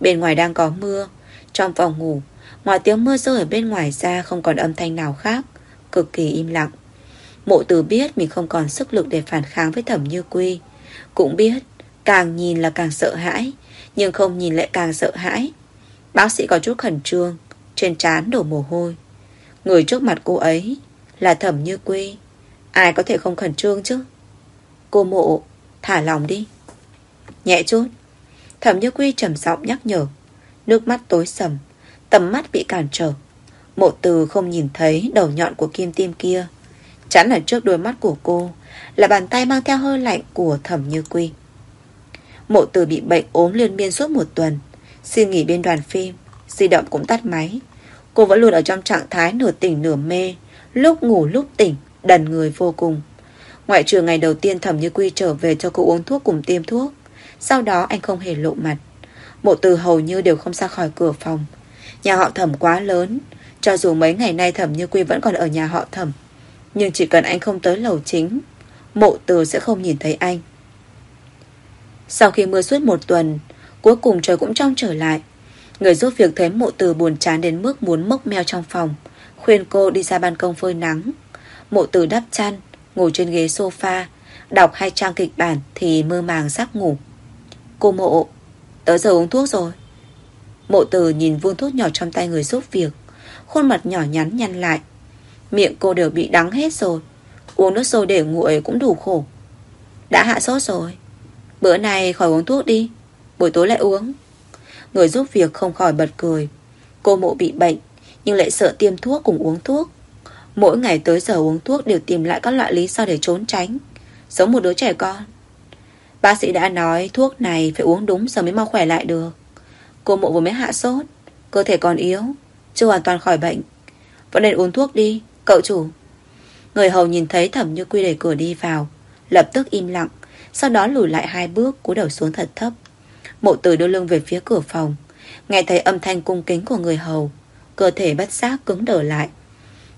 Bên ngoài đang có mưa, Trong phòng ngủ, Ngoài tiếng mưa rơi ở bên ngoài ra không còn âm thanh nào khác, Cực kỳ im lặng. Mộ từ biết mình không còn sức lực để phản kháng với thẩm như quy. Cũng biết, Càng nhìn là càng sợ hãi nhưng không nhìn lại càng sợ hãi. Bác sĩ có chút khẩn trương, Trên trán đổ mồ hôi. Người trước mặt cô ấy Là thẩm như quy. Ai có thể không khẩn trương chứ? Cô mộ, thả lòng đi. Nhẹ chút. Thẩm như quy trầm giọng nhắc nhở. Nước mắt tối sầm, Tầm mắt bị cản trở. Mộ từ không nhìn thấy đầu nhọn của kim tim kia. Chắn ở trước đôi mắt của cô, Là bàn tay mang theo hơi lạnh của thẩm như quy. Mộ từ bị bệnh ốm liên miên suốt một tuần. Xin nghỉ bên đoàn phim. Di động cũng tắt máy. Cô vẫn luôn ở trong trạng thái nửa tỉnh nửa mê. Lúc ngủ lúc tỉnh, Đần người vô cùng. Ngoại trừ ngày đầu tiên thẩm như quy trở về cho cô uống thuốc cùng tiêm thuốc, Sau đó anh không hề lộ mặt. Mộ từ hầu như đều không ra khỏi cửa phòng. Nhà họ thẩm quá lớn, Cho dù mấy ngày nay thẩm như quy vẫn còn ở nhà họ thẩm, Nhưng chỉ cần anh không tới lầu chính, Mộ từ sẽ không nhìn thấy anh. Sau khi mưa suốt một tuần, Cuối cùng trời cũng trong trở lại. Người giúp việc thấy mộ từ buồn chán đến mức muốn mốc meo trong phòng, Khuyên cô đi ra ban công phơi nắng. Mộ từ đắp chăn, Ngồi trên ghế sofa, Đọc hai trang kịch bản Thì mơ màng sắp ngủ. Cô mộ Tới giờ uống thuốc rồi. Mộ từ nhìn vuông thuốc nhỏ trong tay người giúp việc, Khuôn mặt nhỏ nhắn nhăn lại. Miệng cô đều bị đắng hết rồi, Uống nước sôi để nguội cũng đủ khổ. Đã hạ sốt rồi. Bữa này khỏi uống thuốc đi. Buổi tối lại uống. Người giúp việc không khỏi bật cười. Cô mộ bị bệnh, Nhưng lại sợ tiêm thuốc cùng uống thuốc. Mỗi ngày tới giờ uống thuốc đều tìm lại các loại lý do để trốn tránh. Giống một đứa trẻ con. Bác sĩ đã nói thuốc này phải uống đúng giờ mới mau khỏe lại được. Cô mộ vừa mới hạ sốt, Cơ thể còn yếu, Chưa hoàn toàn khỏi bệnh. Vẫn nên uống thuốc đi, Cậu chủ. Người hầu nhìn thấy thẩm như quy đẩy cửa đi vào, Lập tức im lặng. Sau đó lùi lại hai bước, cúi đầu xuống thật thấp. Mộ tử đưa lưng về phía cửa phòng, Nghe thấy âm thanh cung kính của người hầu, Cơ thể bất giác cứng đờ lại.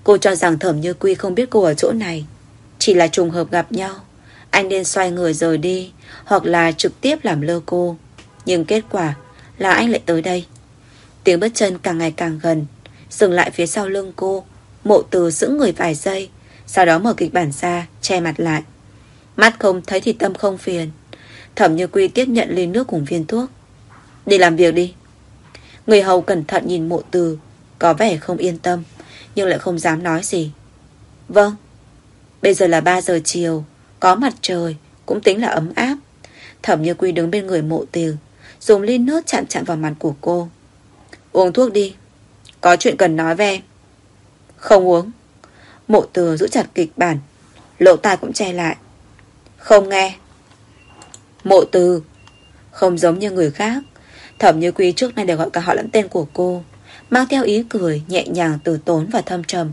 Cô cho rằng thẩm như quy không biết cô ở chỗ này, Chỉ là trùng hợp gặp nhau. Anh nên xoay người rời đi, Hoặc là trực tiếp làm lơ cô. Nhưng kết quả là anh lại tới đây. Tiếng bước chân càng ngày càng gần, Dừng lại phía sau lưng cô. Mộ từ giữ người vài giây, Sau đó mở kịch bản ra, Che mặt lại. Mắt không thấy thì tâm không phiền. Thẩm như quy tiếp nhận ly nước cùng viên thuốc. Đi làm việc đi. Người hầu cẩn thận nhìn mộ từ, Có vẻ không yên tâm, Nhưng lại không dám nói gì. Vâng Bây giờ là 3 giờ chiều, Có mặt trời, Cũng tính là ấm áp. Thẩm như quy đứng bên người mộ từ, Dùng ly nước chạm chạm vào mặt của cô. Uống thuốc đi, Có chuyện cần nói về Không uống. Mộ từ giữ chặt kịch bản, Lỗ tai cũng che lại. Không nghe. Mộ từ. Không giống như người khác. Thẩm như quy trước nay đều gọi cả họ lẫn tên của cô. Mang theo ý cười, nhẹ nhàng, từ tốn và thâm trầm.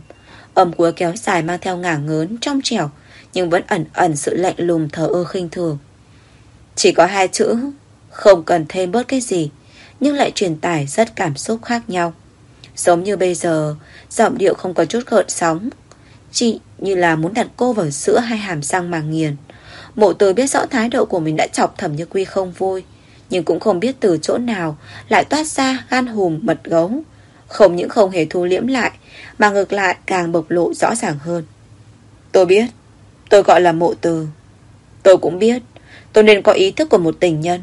Âm cuối kéo dài mang theo ngả ngớn, Trong trẻo, Nhưng vẫn ẩn ẩn sự lạnh lùng, thờ ơ khinh thường. Chỉ có hai chữ, Không cần thêm bớt cái gì, Nhưng lại truyền tải rất cảm xúc khác nhau. Giống như bây giờ, Giọng điệu không có chút gợn sóng Chị như là muốn đặt cô vào giữa hai hàm răng mà nghiền. Mộ từ biết rõ thái độ của mình đã chọc thẩm như quy không vui, Nhưng cũng không biết từ chỗ nào Lại toát ra gan hùm, mật gấu. Không những không hề thu liễm lại, Mà ngược lại càng bộc lộ rõ ràng hơn. Tôi biết, Tôi gọi là mộ từ. Tôi cũng biết, Tôi nên có ý thức của một tình nhân.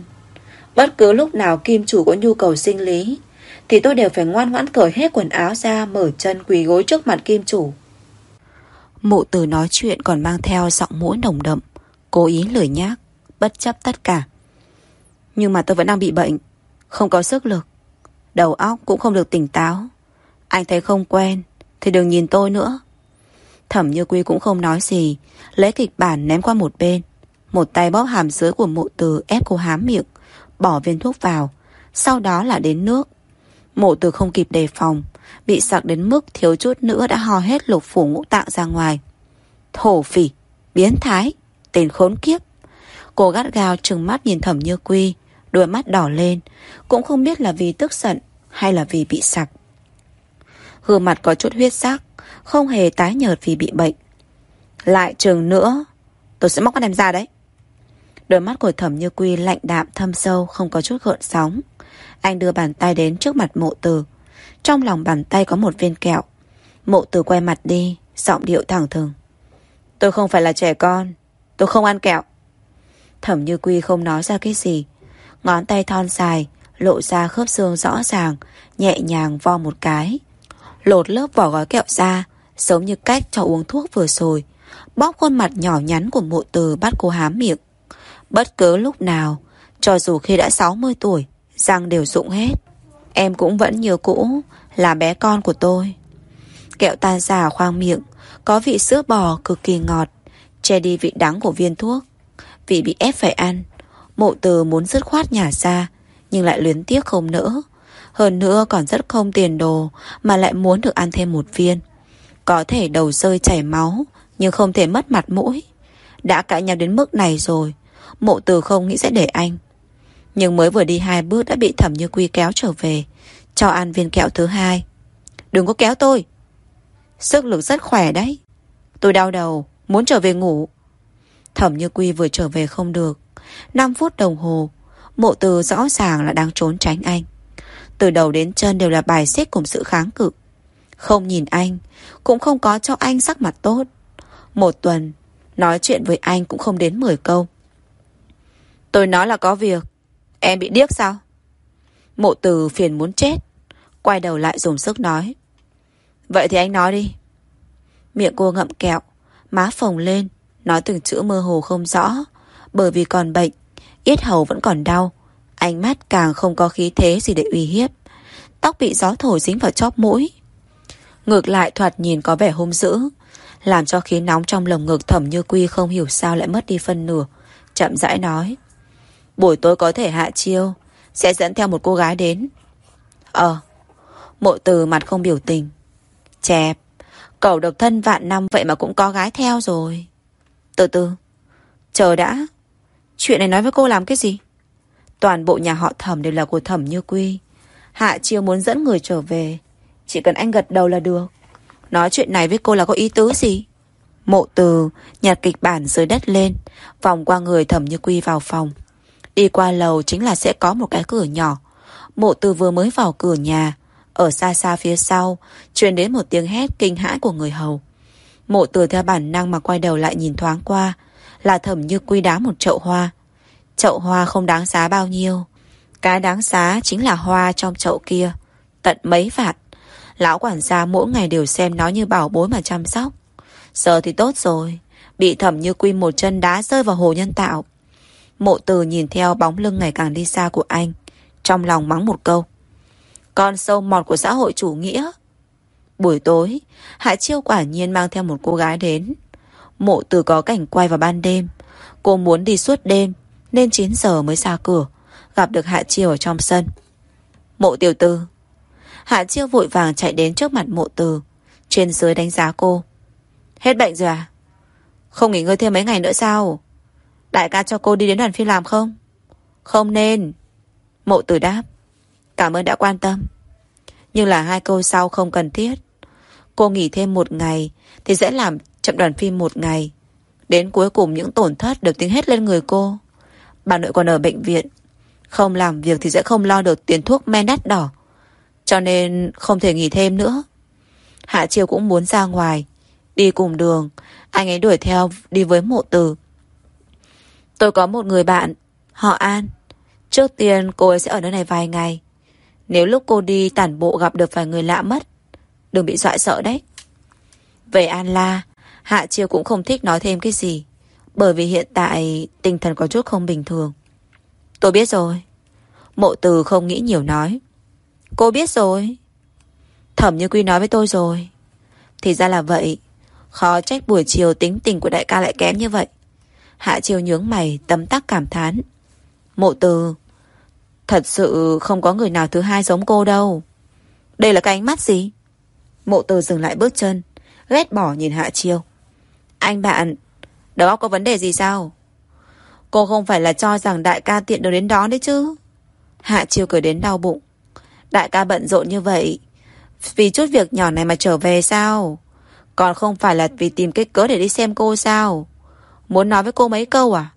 Bất cứ lúc nào kim chủ có nhu cầu sinh lý, Thì tôi đều phải ngoan ngoãn cởi hết quần áo ra Mở chân quỳ gối trước mặt kim chủ. Mộ từ nói chuyện còn mang theo giọng mũi nồng đậm. Cố ý lười nhác, Bất chấp tất cả. Nhưng mà tôi vẫn đang bị bệnh, Không có sức lực. Đầu óc cũng không được tỉnh táo. Anh thấy không quen, Thì đừng nhìn tôi nữa. Thẩm Như Quy cũng không nói gì, Lấy kịch bản ném qua một bên. Một tay bóp hàm dưới của mụ từ ép cô hám miệng, Bỏ viên thuốc vào. Sau đó là đến nước. Mộ từ không kịp đề phòng, Bị sặc đến mức thiếu chút nữa đã ho hết lục phủ ngũ tạng ra ngoài. Thổ phỉ, Biến thái. Tên khốn kiếp. Cô gắt gao trừng mắt nhìn thẩm như quy, Đôi mắt đỏ lên, Cũng không biết là vì tức giận Hay là vì bị sặc. Gương mặt có chút huyết sắc, Không hề tái nhợt vì bị bệnh. Lại trường nữa, Tôi sẽ móc con em ra đấy. Đôi mắt của thẩm như quy lạnh đạm thâm sâu, Không có chút gợn sóng. Anh đưa bàn tay đến trước mặt mộ từ Trong lòng bàn tay có một viên kẹo. Mộ từ quay mặt đi, Giọng điệu thẳng thừng. Tôi không phải là trẻ con Tôi không ăn kẹo. Thẩm như quy không nói ra cái gì. Ngón tay thon dài, Lộ ra khớp xương rõ ràng, Nhẹ nhàng vo một cái. Lột lớp vỏ gói kẹo ra, Giống như cách cho uống thuốc vừa rồi. Bóp khuôn mặt nhỏ nhắn của mộ từ Bắt cô hám miệng. Bất cứ lúc nào, Cho dù khi đã 60 tuổi, Răng đều rụng hết. Em cũng vẫn như cũ, Là bé con của tôi. Kẹo tan ra khoang miệng, Có vị sữa bò cực kỳ ngọt Che đi vị đắng của viên thuốc. Vì bị ép phải ăn. Mộ từ muốn dứt khoát nhả ra, Nhưng lại luyến tiếc không nỡ. Hơn nữa còn rất không tiền đồ, Mà lại muốn được ăn thêm một viên. Có thể đầu rơi chảy máu, Nhưng không thể mất mặt mũi. Đã cãi nhau đến mức này rồi, Mộ từ không nghĩ sẽ để anh. Nhưng mới vừa đi hai bước đã bị thẩm như quy kéo trở về, Cho ăn viên kẹo thứ hai. Đừng có kéo tôi. Sức lực rất khỏe đấy. Tôi đau đầu. Muốn trở về ngủ. Thẩm Như Quy vừa trở về không được. 5 phút đồng hồ, Mộ từ rõ ràng là đang trốn tránh anh. Từ đầu đến chân đều là bài xích cùng sự kháng cự. Không nhìn anh, Cũng không có cho anh sắc mặt tốt. Một tuần, Nói chuyện với anh cũng không đến 10 câu. Tôi nói là có việc. Em bị điếc sao? Mộ từ phiền muốn chết, Quay đầu lại dùng sức nói. Vậy thì anh nói đi. Miệng cô ngậm kẹo. Má phồng lên, Nói từng chữ mơ hồ không rõ. Bởi vì còn bệnh, Yết hầu vẫn còn đau. Ánh mắt càng không có khí thế gì để uy hiếp. Tóc bị gió thổi dính vào chóp mũi. Ngược lại thoạt nhìn có vẻ hung dữ, Làm cho khí nóng trong lồng ngực thẩm như quy không hiểu sao lại mất đi phân nửa. Chậm rãi nói, Buổi tối có thể hạ chiêu, Sẽ dẫn theo một cô gái đến. Ờ. Mộ từ mặt không biểu tình. Chẹp. Cậu độc thân vạn năm, vậy mà cũng có gái theo rồi. Từ từ. Chờ đã. Chuyện này nói với cô làm cái gì? Toàn bộ nhà họ thẩm đều là của thẩm như quy. Hạ chiêu muốn dẫn người trở về. Chỉ cần anh gật đầu là được. Nói chuyện này với cô là có ý tứ gì? Mộ từ, nhặt kịch bản dưới đất lên. Vòng qua người thẩm như quy vào phòng. Đi qua lầu chính là sẽ có một cái cửa nhỏ. Mộ từ vừa mới vào cửa nhà ở xa xa phía sau, truyền đến một tiếng hét kinh hãi của người hầu. Mộ từ theo bản năng mà quay đầu lại nhìn thoáng qua, là thẩm như quy đá một chậu hoa. Chậu hoa không đáng giá bao nhiêu. Cái đáng giá chính là hoa trong chậu kia. Tận mấy vạt. Lão quản gia mỗi ngày đều xem nó như bảo bối mà chăm sóc. Giờ thì tốt rồi. Bị thẩm như quy một chân đá rơi vào hồ nhân tạo. Mộ từ nhìn theo bóng lưng ngày càng đi xa của anh. Trong lòng mắng một câu. Con sâu mọt của xã hội chủ nghĩa. Buổi tối, Hạ Chiêu quả nhiên mang theo một cô gái đến. Mộ từ có cảnh quay vào ban đêm. Cô muốn đi suốt đêm, nên 9 giờ mới ra cửa. Gặp được Hạ Chiêu ở trong sân. Mộ tiểu tư. Hạ Chiêu vội vàng chạy đến trước mặt mộ từ. Trên dưới đánh giá cô. Hết bệnh rồi à? Không nghỉ ngơi thêm mấy ngày nữa sao? Đại ca cho cô đi đến đoàn phim làm không? Không nên. Mộ từ đáp. Cảm ơn đã quan tâm. Nhưng là hai câu sau không cần thiết. Cô nghỉ thêm một ngày thì sẽ làm chậm đoàn phim một ngày. Đến cuối cùng những tổn thất được tính hết lên người cô. Bà nội còn ở bệnh viện. Không làm việc thì sẽ không lo được tiền thuốc men đắt đỏ. Cho nên không thể nghỉ thêm nữa. Hạ Chiêu cũng muốn ra ngoài. Đi cùng đường. Anh ấy đuổi theo đi với mộ từ. Tôi có một người bạn. Họ An. Trước tiên cô ấy sẽ ở nơi này vài ngày. Nếu lúc cô đi tản bộ gặp được vài người lạ mất. Đừng bị dọa sợ đấy. Về An La, Hạ Chiêu cũng không thích nói thêm cái gì. Bởi vì hiện tại tinh thần có chút không bình thường. Tôi biết rồi. Mộ từ không nghĩ nhiều nói. Cô biết rồi. Thẩm như Quy nói với tôi rồi. Thì ra là vậy. Khó trách buổi chiều tính tình của đại ca lại kém như vậy. Hạ Chiêu nhướng mày tấm tắc cảm thán. Mộ từ. Thật sự không có người nào thứ hai giống cô đâu. Đây là cái ánh mắt gì? Mộ từ dừng lại bước chân. Ghét bỏ nhìn Hạ Chiêu. Anh bạn, đầu óc có vấn đề gì sao? Cô không phải là cho rằng đại ca tiện được đến đó đấy chứ. Hạ Chiêu cười đến đau bụng. Đại ca bận rộn như vậy. Vì chút việc nhỏ này mà trở về sao? Còn không phải là vì tìm cái cớ để đi xem cô sao? Muốn nói với cô mấy câu à?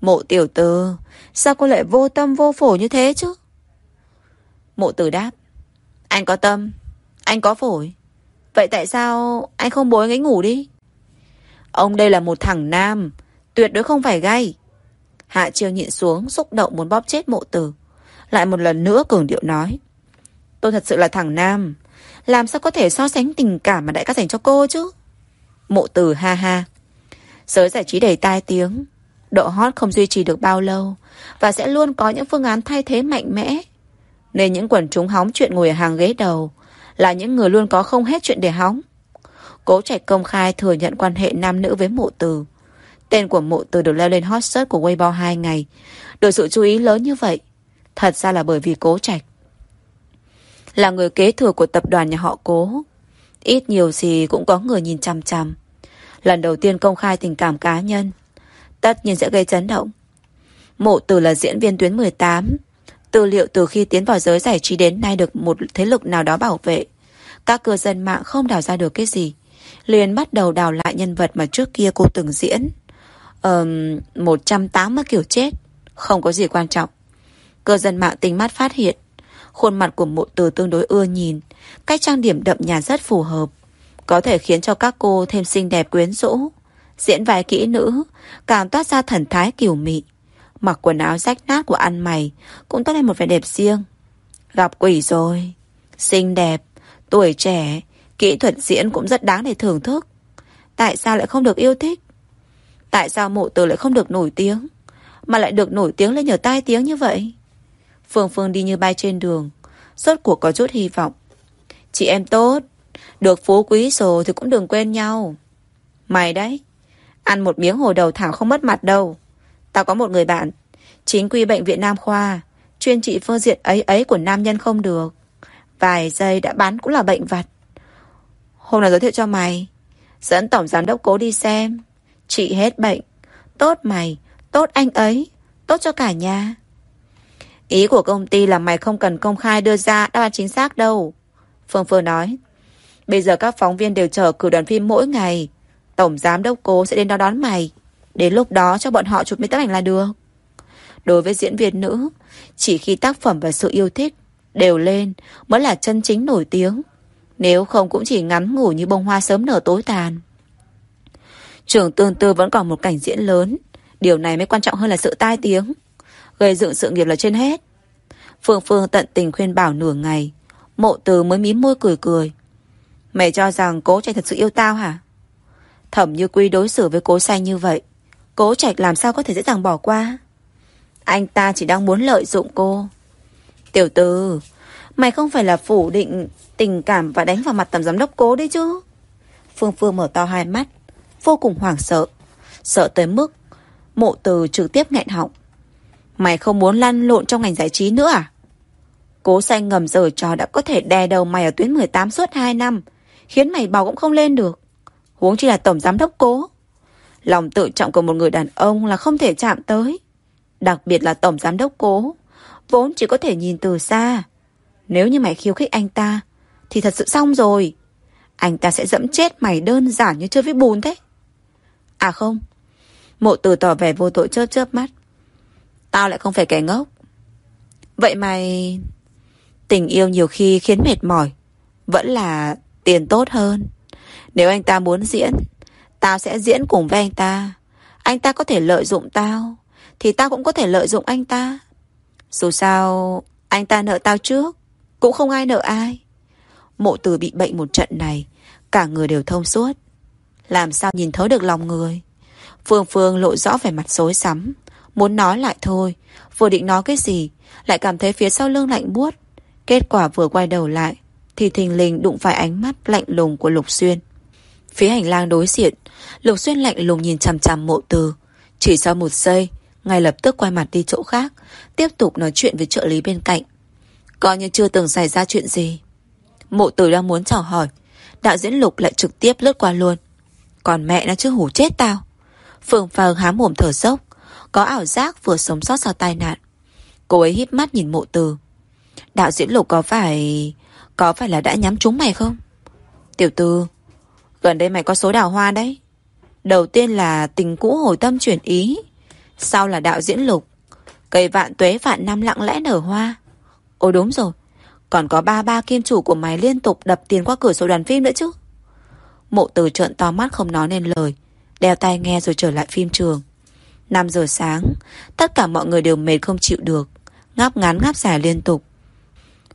Mộ tiểu tử, sao cô lại vô tâm vô phổ như thế chứ? Mộ tử đáp. Anh có tâm, anh có phổi. Vậy tại sao anh không bối anh ngủ đi? Ông đây là một thằng nam, tuyệt đối không phải gay. Hạ chiêu nhịn xuống, xúc động muốn bóp chết mộ tử. Lại một lần nữa cường điệu nói. Tôi thật sự là thằng nam. Làm sao có thể so sánh tình cảm mà đại ca dành cho cô chứ? Mộ tử ha ha. Giới giải trí đầy tai tiếng. Độ hot không duy trì được bao lâu. Và sẽ luôn có những phương án thay thế mạnh mẽ. Nên những quần chúng hóng chuyện ngồi ở hàng ghế đầu là những người luôn có không hết chuyện để hóng. Cố Trạch công khai thừa nhận quan hệ nam nữ với mộ từ. Tên của mộ từ được leo lên hot search của Weibo 2 ngày. Được sự chú ý lớn như vậy. Thật ra là bởi vì Cố Trạch. Là người kế thừa của tập đoàn nhà họ Cố. Ít nhiều gì cũng có người nhìn chăm chăm. Lần đầu tiên công khai tình cảm cá nhân. Tất nhiên sẽ gây chấn động. Mộ từ là diễn viên tuyến 18. Tư liệu từ khi tiến vào giới giải trí đến nay được một thế lực nào đó bảo vệ. Các cư dân mạng không đào ra được cái gì liền bắt đầu đào lại nhân vật mà trước kia cô từng diễn. Um, 180 kiểu chết, không có gì quan trọng. Cư dân mạng tinh mắt phát hiện, khuôn mặt của mộ từ tương đối ưa nhìn, cách trang điểm đậm nhạt rất phù hợp, có thể khiến cho các cô thêm xinh đẹp quyến rũ. Diễn vai kỹ nữ, càng toát ra thần thái kiều mị. Mặc quần áo rách nát của ăn mày, cũng toát lên một vẻ đẹp riêng. Gặp quỷ rồi. Xinh đẹp, tuổi trẻ, Kỹ thuật diễn cũng rất đáng để thưởng thức. Tại sao lại không được yêu thích? Tại sao mộ tử lại không được nổi tiếng? Mà lại được nổi tiếng lên nhờ tai tiếng như vậy? Phương Phương đi như bay trên đường. Rốt cuộc có chút hy vọng. Chị em tốt. Được phú quý rồi thì cũng đừng quên nhau. Mày đấy. Ăn một miếng hồi đầu thảo không mất mặt đâu. Tao có một người bạn. Chính quy bệnh viện Nam Khoa. Chuyên trị phương diện ấy ấy của nam nhân không được. Vài giây đã bán cũng là bệnh vặt. Hôm nào giới thiệu cho mày Dẫn tổng giám đốc cố đi xem Trị hết bệnh Tốt mày, tốt anh ấy Tốt cho cả nhà Ý của công ty là mày không cần công khai đưa ra đáp án chính xác đâu Phương Phương nói Bây giờ các phóng viên đều chờ cử đoàn phim mỗi ngày Tổng giám đốc cố sẽ đến đó đón mày Đến lúc đó cho bọn họ chụp mấy tấm ảnh là được Đối với diễn viên nữ, Chỉ khi tác phẩm và sự yêu thích Đều lên Mới là chân chính nổi tiếng nếu không cũng chỉ ngắn ngủ như bông hoa sớm nở tối tàn. Trường tương tư vẫn còn một cảnh diễn lớn. Điều này mới quan trọng hơn là sự tai tiếng. Gây dựng sự nghiệp là trên hết. Phương Phương tận tình khuyên bảo nửa ngày. Mộ từ mới mím môi cười cười. Mày cho rằng cố chạy thật sự yêu tao hả? Thẩm như quy đối xử với cố xanh như vậy. Cố trạch làm sao có thể dễ dàng bỏ qua? Anh ta chỉ đang muốn lợi dụng cô. Tiểu tư, mày không phải là phủ định tình cảm và đánh vào mặt tầm giám đốc cố đấy chứ. Phương Phương mở to hai mắt, vô cùng hoảng sợ. Sợ tới mức mộ từ trực tiếp nghẹn họng. Mày không muốn lăn lộn trong ngành giải trí nữa à? Cố xanh ngầm giờ trò đã có thể đè đầu mày ở tuyến 18 suốt 2 năm, khiến mày bò cũng không lên được. Huống chỉ là tổng giám đốc cố. Lòng tự trọng của một người đàn ông là không thể chạm tới. Đặc biệt là tổng giám đốc cố, vốn chỉ có thể nhìn từ xa. Nếu như mày khiêu khích anh ta, thì thật sự xong rồi. Anh ta sẽ dẫm chết mày đơn giản như chơi với bùn thế. À không, mộ từ tỏ vẻ vô tội chớp chớp mắt. Tao lại không phải kẻ ngốc. Vậy mày... Tình yêu nhiều khi khiến mệt mỏi. Vẫn là tiền tốt hơn. Nếu anh ta muốn diễn, tao sẽ diễn cùng với anh ta. Anh ta có thể lợi dụng tao, thì tao cũng có thể lợi dụng anh ta. Dù sao, anh ta nợ tao trước, cũng không ai nợ ai. Mộ từ bị bệnh một trận này, cả người đều thông suốt. Làm sao nhìn thấu được lòng người? Phương Phương lộ rõ vẻ mặt xối xắm, muốn nói lại thôi. Vừa định nói cái gì, lại cảm thấy phía sau lưng lạnh buốt. Kết quả vừa quay đầu lại, thì thình lình đụng phải ánh mắt lạnh lùng của Lục Xuyên. Phía hành lang đối diện, Lục Xuyên lạnh lùng nhìn chằm chằm mộ từ. Chỉ sau một giây, ngay lập tức quay mặt đi chỗ khác, tiếp tục nói chuyện với trợ lý bên cạnh. Coi như chưa từng xảy ra chuyện gì. Mộ từ đang muốn chào hỏi, đạo diễn Lục lại trực tiếp lướt qua luôn. Còn mẹ nó chưa hủ chết tao. Phương Phàng há mồm thở dốc, có ảo giác vừa sống sót sau tai nạn. Cô ấy híp mắt nhìn mộ từ. Đạo diễn Lục có phải... Có phải là đã nhắm trúng mày không? Tiểu tư, gần đây mày có số đào hoa đấy. Đầu tiên là tình cũ hồi tâm chuyển ý. Sau là đạo diễn Lục. Cây vạn tuế vạn năm lặng lẽ nở hoa. ôi đúng rồi. Còn có ba ba kim chủ của mày liên tục đập tiền qua cửa sổ đoàn phim nữa chứ. Mộ từ trợn to mắt không nói nên lời. Đeo tai nghe rồi trở lại phim trường. 5 giờ sáng, tất cả mọi người đều mệt không chịu được. Ngáp ngắn ngáp dài liên tục.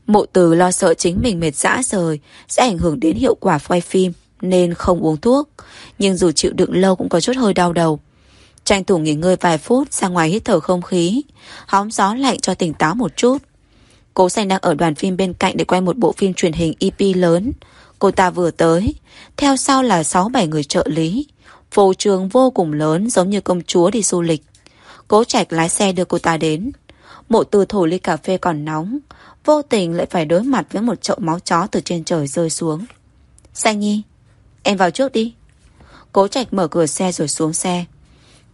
Mộ từ lo sợ chính mình mệt dã rời sẽ ảnh hưởng đến hiệu quả quay phim nên không uống thuốc. Nhưng dù chịu đựng lâu cũng có chút hơi đau đầu. Tranh thủ nghỉ ngơi vài phút ra ngoài hít thở không khí, hóng gió lạnh cho tỉnh táo một chút. Cố Sành đang ở đoàn phim bên cạnh để quay một bộ phim truyền hình EP lớn. Cô ta vừa tới, theo sau là 6-7 người trợ lý. Phô trường vô cùng lớn giống như công chúa đi du lịch. Cố Trạch lái xe đưa cô ta đến. Mộ từ thổ ly cà phê còn nóng, vô tình lại phải đối mặt với một chậu máu chó từ trên trời rơi xuống. Sanh Nhi, em vào trước đi. Cố Trạch mở cửa xe rồi xuống xe.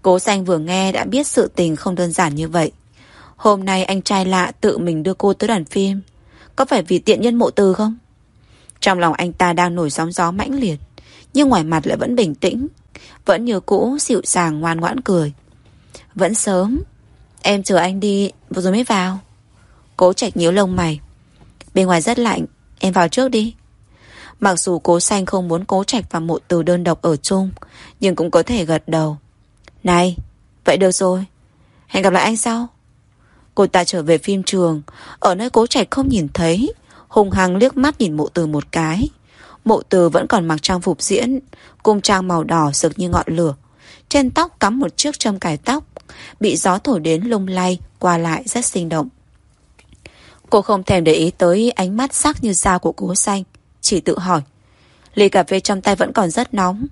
Cố Xanh vừa nghe đã biết sự tình không đơn giản như vậy. Hôm nay anh trai lạ tự mình đưa cô tới đoàn phim. Có phải vì tiện nhân mộ từ không? Trong lòng anh ta đang nổi sóng gió mãnh liệt. Nhưng ngoài mặt lại vẫn bình tĩnh. Vẫn như cũ dịu dàng, ngoan ngoãn cười. Vẫn sớm. Em chờ anh đi rồi mới vào. Cố trạch nhíu lông mày. Bên ngoài rất lạnh. Em vào trước đi. Mặc dù cố xanh không muốn cố trạch và mộ từ đơn độc ở chung. Nhưng cũng có thể gật đầu. Này, vậy được rồi. Hẹn gặp lại anh sau. Cô ta trở về phim trường, ở nơi cố trạch không nhìn thấy, hùng hăng liếc mắt nhìn mộ từ một cái. Mộ từ vẫn còn mặc trang phục diễn, cung trang màu đỏ rực như ngọn lửa. Trên tóc cắm một chiếc châm cài tóc, bị gió thổi đến lung lay, qua lại rất sinh động. Cô không thèm để ý tới ánh mắt sắc như dao của cố xanh, chỉ tự hỏi. Ly cà phê trong tay vẫn còn rất nóng.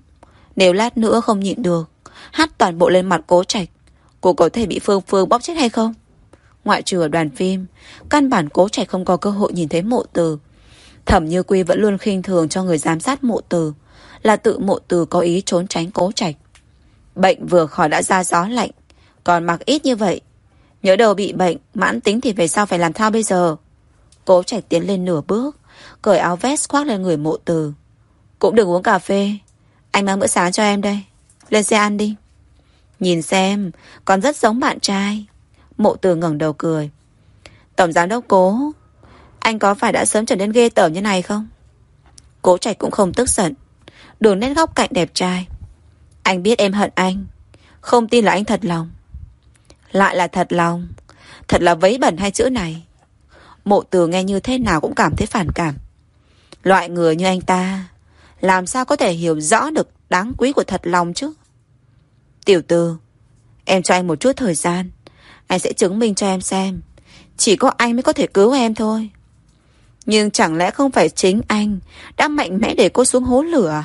Nếu lát nữa không nhịn được, hát toàn bộ lên mặt cố trạch, cô có thể bị Phương Phương bóp chết hay không? Ngoại trừ ở đoàn phim, căn bản cố trạch không có cơ hội nhìn thấy mộ từ. Thẩm Như Quy vẫn luôn khinh thường cho người giám sát mộ từ, là tự mộ từ có ý trốn tránh cố trạch. Bệnh vừa khỏi đã ra gió lạnh, còn mặc ít như vậy. Nhớ đầu bị bệnh, mãn tính thì về sau phải làm thao bây giờ. Cố trạch tiến lên nửa bước, cởi áo vest khoác lên người mộ từ. Cũng đừng uống cà phê, anh mang bữa sáng cho em đây. Lên xe ăn đi. Nhìn xem, còn rất giống bạn trai. Mộ từ ngẩng đầu cười. Tổng giám đốc cố, anh có phải đã sớm trở nên ghê tởm như này không? Cố trạch cũng không tức giận. Đường nét góc cạnh đẹp trai. Anh biết em hận anh. Không tin là anh thật lòng. Lại là thật lòng. Thật là vấy bẩn hai chữ này. Mộ từ nghe như thế nào cũng cảm thấy phản cảm. Loại người như anh ta, làm sao có thể hiểu rõ được đáng quý của thật lòng chứ? Tiểu tư, em cho anh một chút thời gian. Anh sẽ chứng minh cho em xem. Chỉ có anh mới có thể cứu em thôi. Nhưng chẳng lẽ không phải chính anh đã mạnh mẽ để cô xuống hố lửa?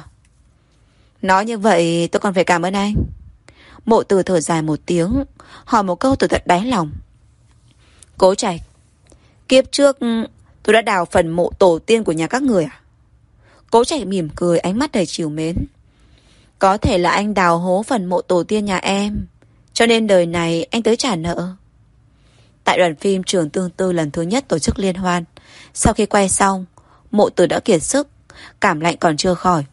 Nói như vậy tôi còn phải cảm ơn anh. Mộ từ thở dài một tiếng, hỏi một câu từ tận đáy lòng. Cố trạch, Kiếp trước tôi đã đào phần mộ tổ tiên của nhà các người à? Cố chạy mỉm cười ánh mắt đầy chiều mến. Có thể là anh đào hố phần mộ tổ tiên nhà em. Cho nên đời này anh tới trả nợ. Tại đoàn phim Trường Tương Tư lần thứ nhất tổ chức liên hoan. Sau khi quay xong, mộ tử đã kiệt sức, cảm lạnh còn chưa khỏi.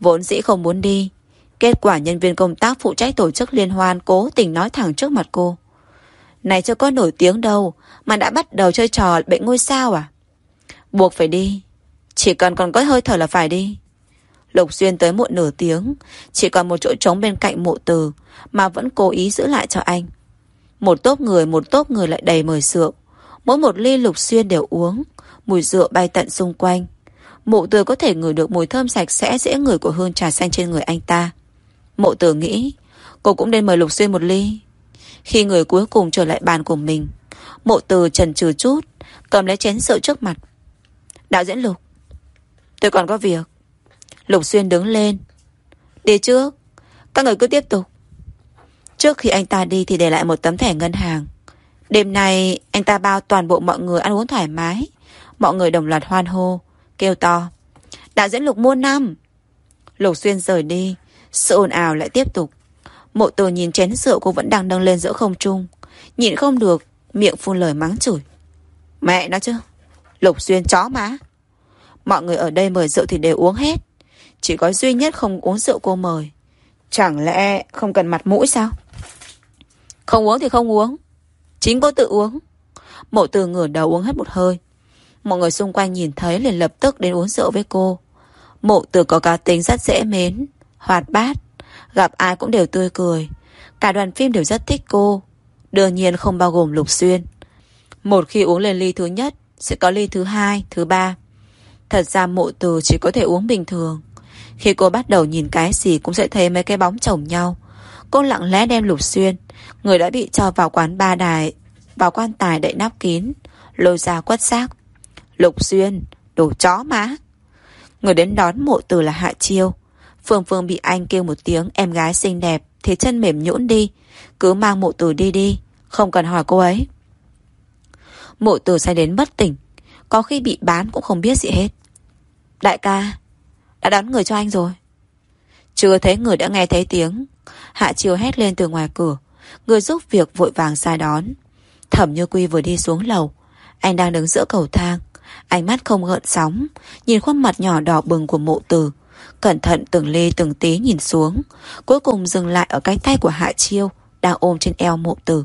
Vốn dĩ không muốn đi. Kết quả nhân viên công tác phụ trách tổ chức liên hoan cố tình nói thẳng trước mặt cô. Này chưa có nổi tiếng đâu, mà đã bắt đầu chơi trò bệnh ngôi sao à? Buộc phải đi. Chỉ cần còn có hơi thở là phải đi. Lục Xuyên tới muộn nửa tiếng, chỉ còn một chỗ trống bên cạnh mộ từ, mà vẫn cố ý giữ lại cho anh. Một tốp người, một tốp người lại đầy mời rượu. Mỗi một ly Lục Xuyên đều uống, mùi rượu bay tận xung quanh. Mộ từ có thể ngửi được mùi thơm sạch sẽ dễ người của hương trà xanh trên người anh ta. Mộ từ nghĩ, cô cũng nên mời Lục Xuyên một ly. Khi người cuối cùng trở lại bàn của mình, mộ từ trần trừ chút, cầm lấy chén rượu trước mặt. Đạo diễn Lục, tôi còn có việc. Lục Xuyên đứng lên. Đi trước, các người cứ tiếp tục. Trước khi anh ta đi thì để lại một tấm thẻ ngân hàng. Đêm nay anh ta bao toàn bộ mọi người ăn uống thoải mái. Mọi người đồng loạt hoan hô, kêu to. Đạo diễn Lục mua năm. Lục Xuyên rời đi, sự ồn ào lại tiếp tục. Mộ từ nhìn chén rượu cô vẫn đang nâng lên giữa không trung. Nhìn không được, miệng phun lời mắng chửi. Mẹ nó chứ, Lục Xuyên chó má. Mọi người ở đây mời rượu thì đều uống hết. Chỉ có duy nhất không uống rượu cô mời. Chẳng lẽ không cần mặt mũi sao? Không uống thì không uống. Chính cô tự uống. Mộ từ ngửa đầu uống hết một hơi. Mọi người xung quanh nhìn thấy liền lập tức đến uống rượu với cô. Mộ từ có cá tính rất dễ mến, hoạt bát. Gặp ai cũng đều tươi cười. Cả đoàn phim đều rất thích cô. Đương nhiên không bao gồm Lục Xuyên. Một khi uống lên ly thứ nhất, sẽ có ly thứ hai, thứ ba. Thật ra mộ từ chỉ có thể uống bình thường. Khi cô bắt đầu nhìn cái gì cũng sẽ thấy mấy cái bóng chồng nhau. Cô lặng lẽ đem Lục Xuyên, người đã bị cho vào quán ba đài, vào quan tài đậy nắp kín, lôi ra quất xác. Lục Xuyên, đồ chó má. Người đến đón mộ từ là Hạ Chiêu. Phương Phương bị anh kêu một tiếng em gái xinh đẹp thì chân mềm nhũn đi. Cứ mang mộ từ đi đi, không cần hỏi cô ấy. Mộ từ say đến bất tỉnh. Có khi bị bán cũng không biết gì hết. Đại ca, đã đón người cho anh rồi. Chưa thấy người đã nghe thấy tiếng. Hạ Chiêu hét lên từ ngoài cửa. Người giúp việc vội vàng ra đón. Thẩm Như Quy vừa đi xuống lầu. Anh đang đứng giữa cầu thang. Ánh mắt không gợn sóng. Nhìn khuôn mặt nhỏ đỏ bừng của mộ tử. Cẩn thận từng lê từng tí nhìn xuống. Cuối cùng dừng lại ở cánh tay của Hạ Chiêu. Đang ôm trên eo mộ tử.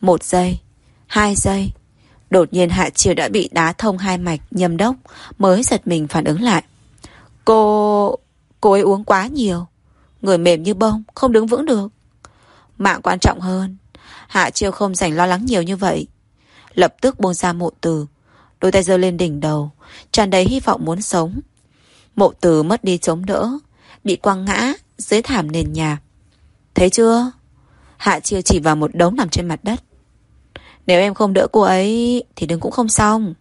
Một giây. Hai giây. Đột nhiên Hạ Chiêu đã bị đá thông hai mạch nhầm đốc. Mới giật mình phản ứng lại. Cô... Cô ấy uống quá nhiều. Người mềm như bông, không đứng vững được. Mạng quan trọng hơn. Hạ Chiêu không dành lo lắng nhiều như vậy. Lập tức buông ra mộ từ. Đôi tay giơ lên đỉnh đầu, tràn đầy hy vọng muốn sống. Mộ từ mất đi chống đỡ, bị quăng ngã dưới thảm nền nhà. Thấy chưa? Hạ Chiêu chỉ vào một đống nằm trên mặt đất. Nếu em không đỡ cô ấy thì đừng cũng không xong.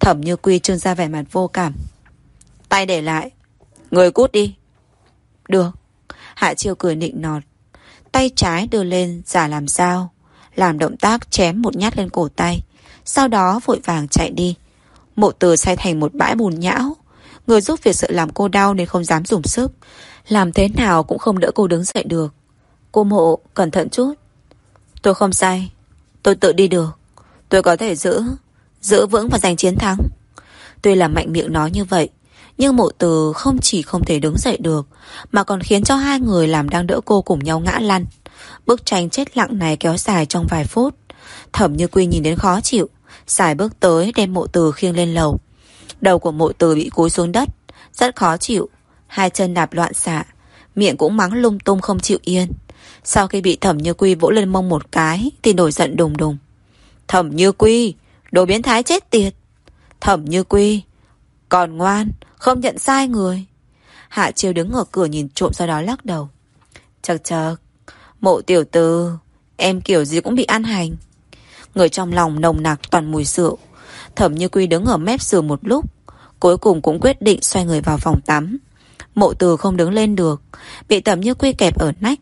Thẩm như quy trương ra vẻ mặt vô cảm. Tay để lại. Người cút đi. Được. Hạ Chiêu cười nịnh nọt. Tay trái đưa lên giả làm sao. Làm động tác chém một nhát lên cổ tay. Sau đó vội vàng chạy đi. Mộ từ say thành một bãi bùn nhão. Người giúp việc sợ làm cô đau nên không dám dùng sức. Làm thế nào cũng không đỡ cô đứng dậy được. Cô mộ, cẩn thận chút. Tôi không say. Tôi tự đi được. Tôi có thể giữ, giữ vững và giành chiến thắng. Tuy là mạnh miệng nói như vậy, nhưng mộ từ không chỉ không thể đứng dậy được, mà còn khiến cho hai người làm đang đỡ cô cùng nhau ngã lăn. Bức tranh chết lặng này kéo dài trong vài phút. Thẩm như quy nhìn đến khó chịu, xài bước tới đem mộ từ khiêng lên lầu. Đầu của mộ từ bị cúi xuống đất, rất khó chịu, hai chân đạp loạn xạ, miệng cũng mắng lung tung không chịu yên. Sau khi bị thẩm như quy vỗ lên mông một cái thì nổi giận đùng đùng. Thẩm như quy, đồ biến thái chết tiệt. Thẩm như quy, còn ngoan, không nhận sai người. Hạ chiêu đứng ở cửa nhìn trộm sau đó lắc đầu. Chật chật, mộ tiểu tư, em kiểu gì cũng bị ăn hành. Người trong lòng nồng nặc toàn mùi rượu. Thẩm như quy đứng ở mép giường một lúc. Cuối cùng cũng quyết định xoay người vào phòng tắm. Mộ từ không đứng lên được. Bị thẩm như quy kẹp ở nách.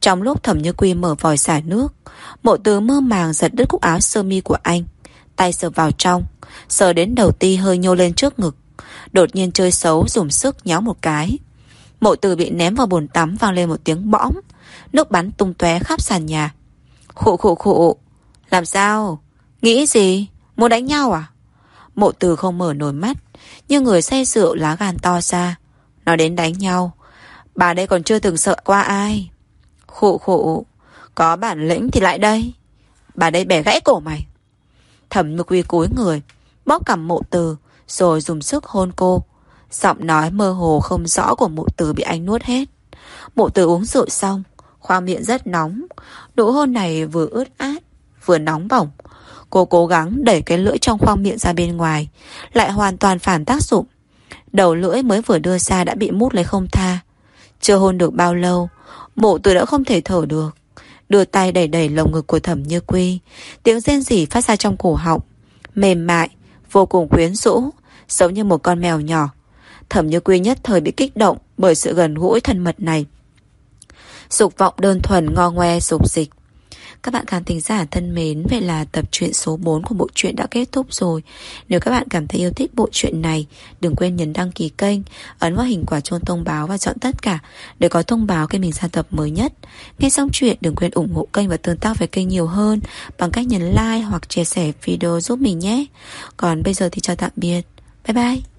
Trong lúc thẩm như quy mở vòi xả nước. Mộ từ mơ màng giật đứt cúc áo sơ mi của anh. Tay sờ vào trong, Sờ đến đầu ti hơi nhô lên trước ngực, Đột nhiên chơi xấu dùng sức nhéo một cái Mộ từ bị ném vào bồn tắm vang lên một tiếng bõm, Nước bắn tung tóe khắp sàn nhà Khụ khụ khụ, Làm sao Nghĩ gì Muốn đánh nhau à Mộ từ không mở nổi mắt, Nhưng người say rượu lá gan to ra Nói đến đánh nhau, Bà đây còn chưa từng sợ qua ai Khụ khụ. Có bản lĩnh thì lại đây. Bà đây bẻ gãy cổ mày. Thẩm như quy cúi người, Bóp cầm mộ từ, Rồi dùng sức hôn cô. Giọng nói mơ hồ không rõ của mộ từ bị anh nuốt hết. Mộ từ uống rượu xong, Khoang miệng rất nóng. Nụ hôn này vừa ướt át, Vừa nóng bỏng. Cô cố gắng đẩy cái lưỡi trong khoang miệng ra bên ngoài, Lại hoàn toàn phản tác dụng. Đầu lưỡi mới vừa đưa ra đã bị mút lấy không tha. Chưa hôn được bao lâu Mộ từ đã không thể thở được. Đưa tay đẩy đẩy lồng ngực của thẩm như quy. Tiếng rên rỉ phát ra trong cổ họng. Mềm mại, Vô cùng quyến rũ, Giống như một con mèo nhỏ. Thẩm như quy nhất thời bị kích động Bởi sự gần gũi thân mật này. Dục vọng đơn thuần ngo ngoe dục dịch các bạn khán thính giả thân mến, vậy là tập truyện số 4 của bộ truyện đã kết thúc rồi. Nếu các bạn cảm thấy yêu thích bộ truyện này, đừng quên nhấn đăng ký kênh, ấn vào hình quả chuông thông báo và chọn tất cả để có thông báo khi mình ra tập mới nhất. Nghe xong chuyện đừng quên ủng hộ kênh và tương tác với kênh nhiều hơn bằng cách nhấn like hoặc chia sẻ video giúp mình nhé. Còn bây giờ thì chào tạm biệt. Bye bye.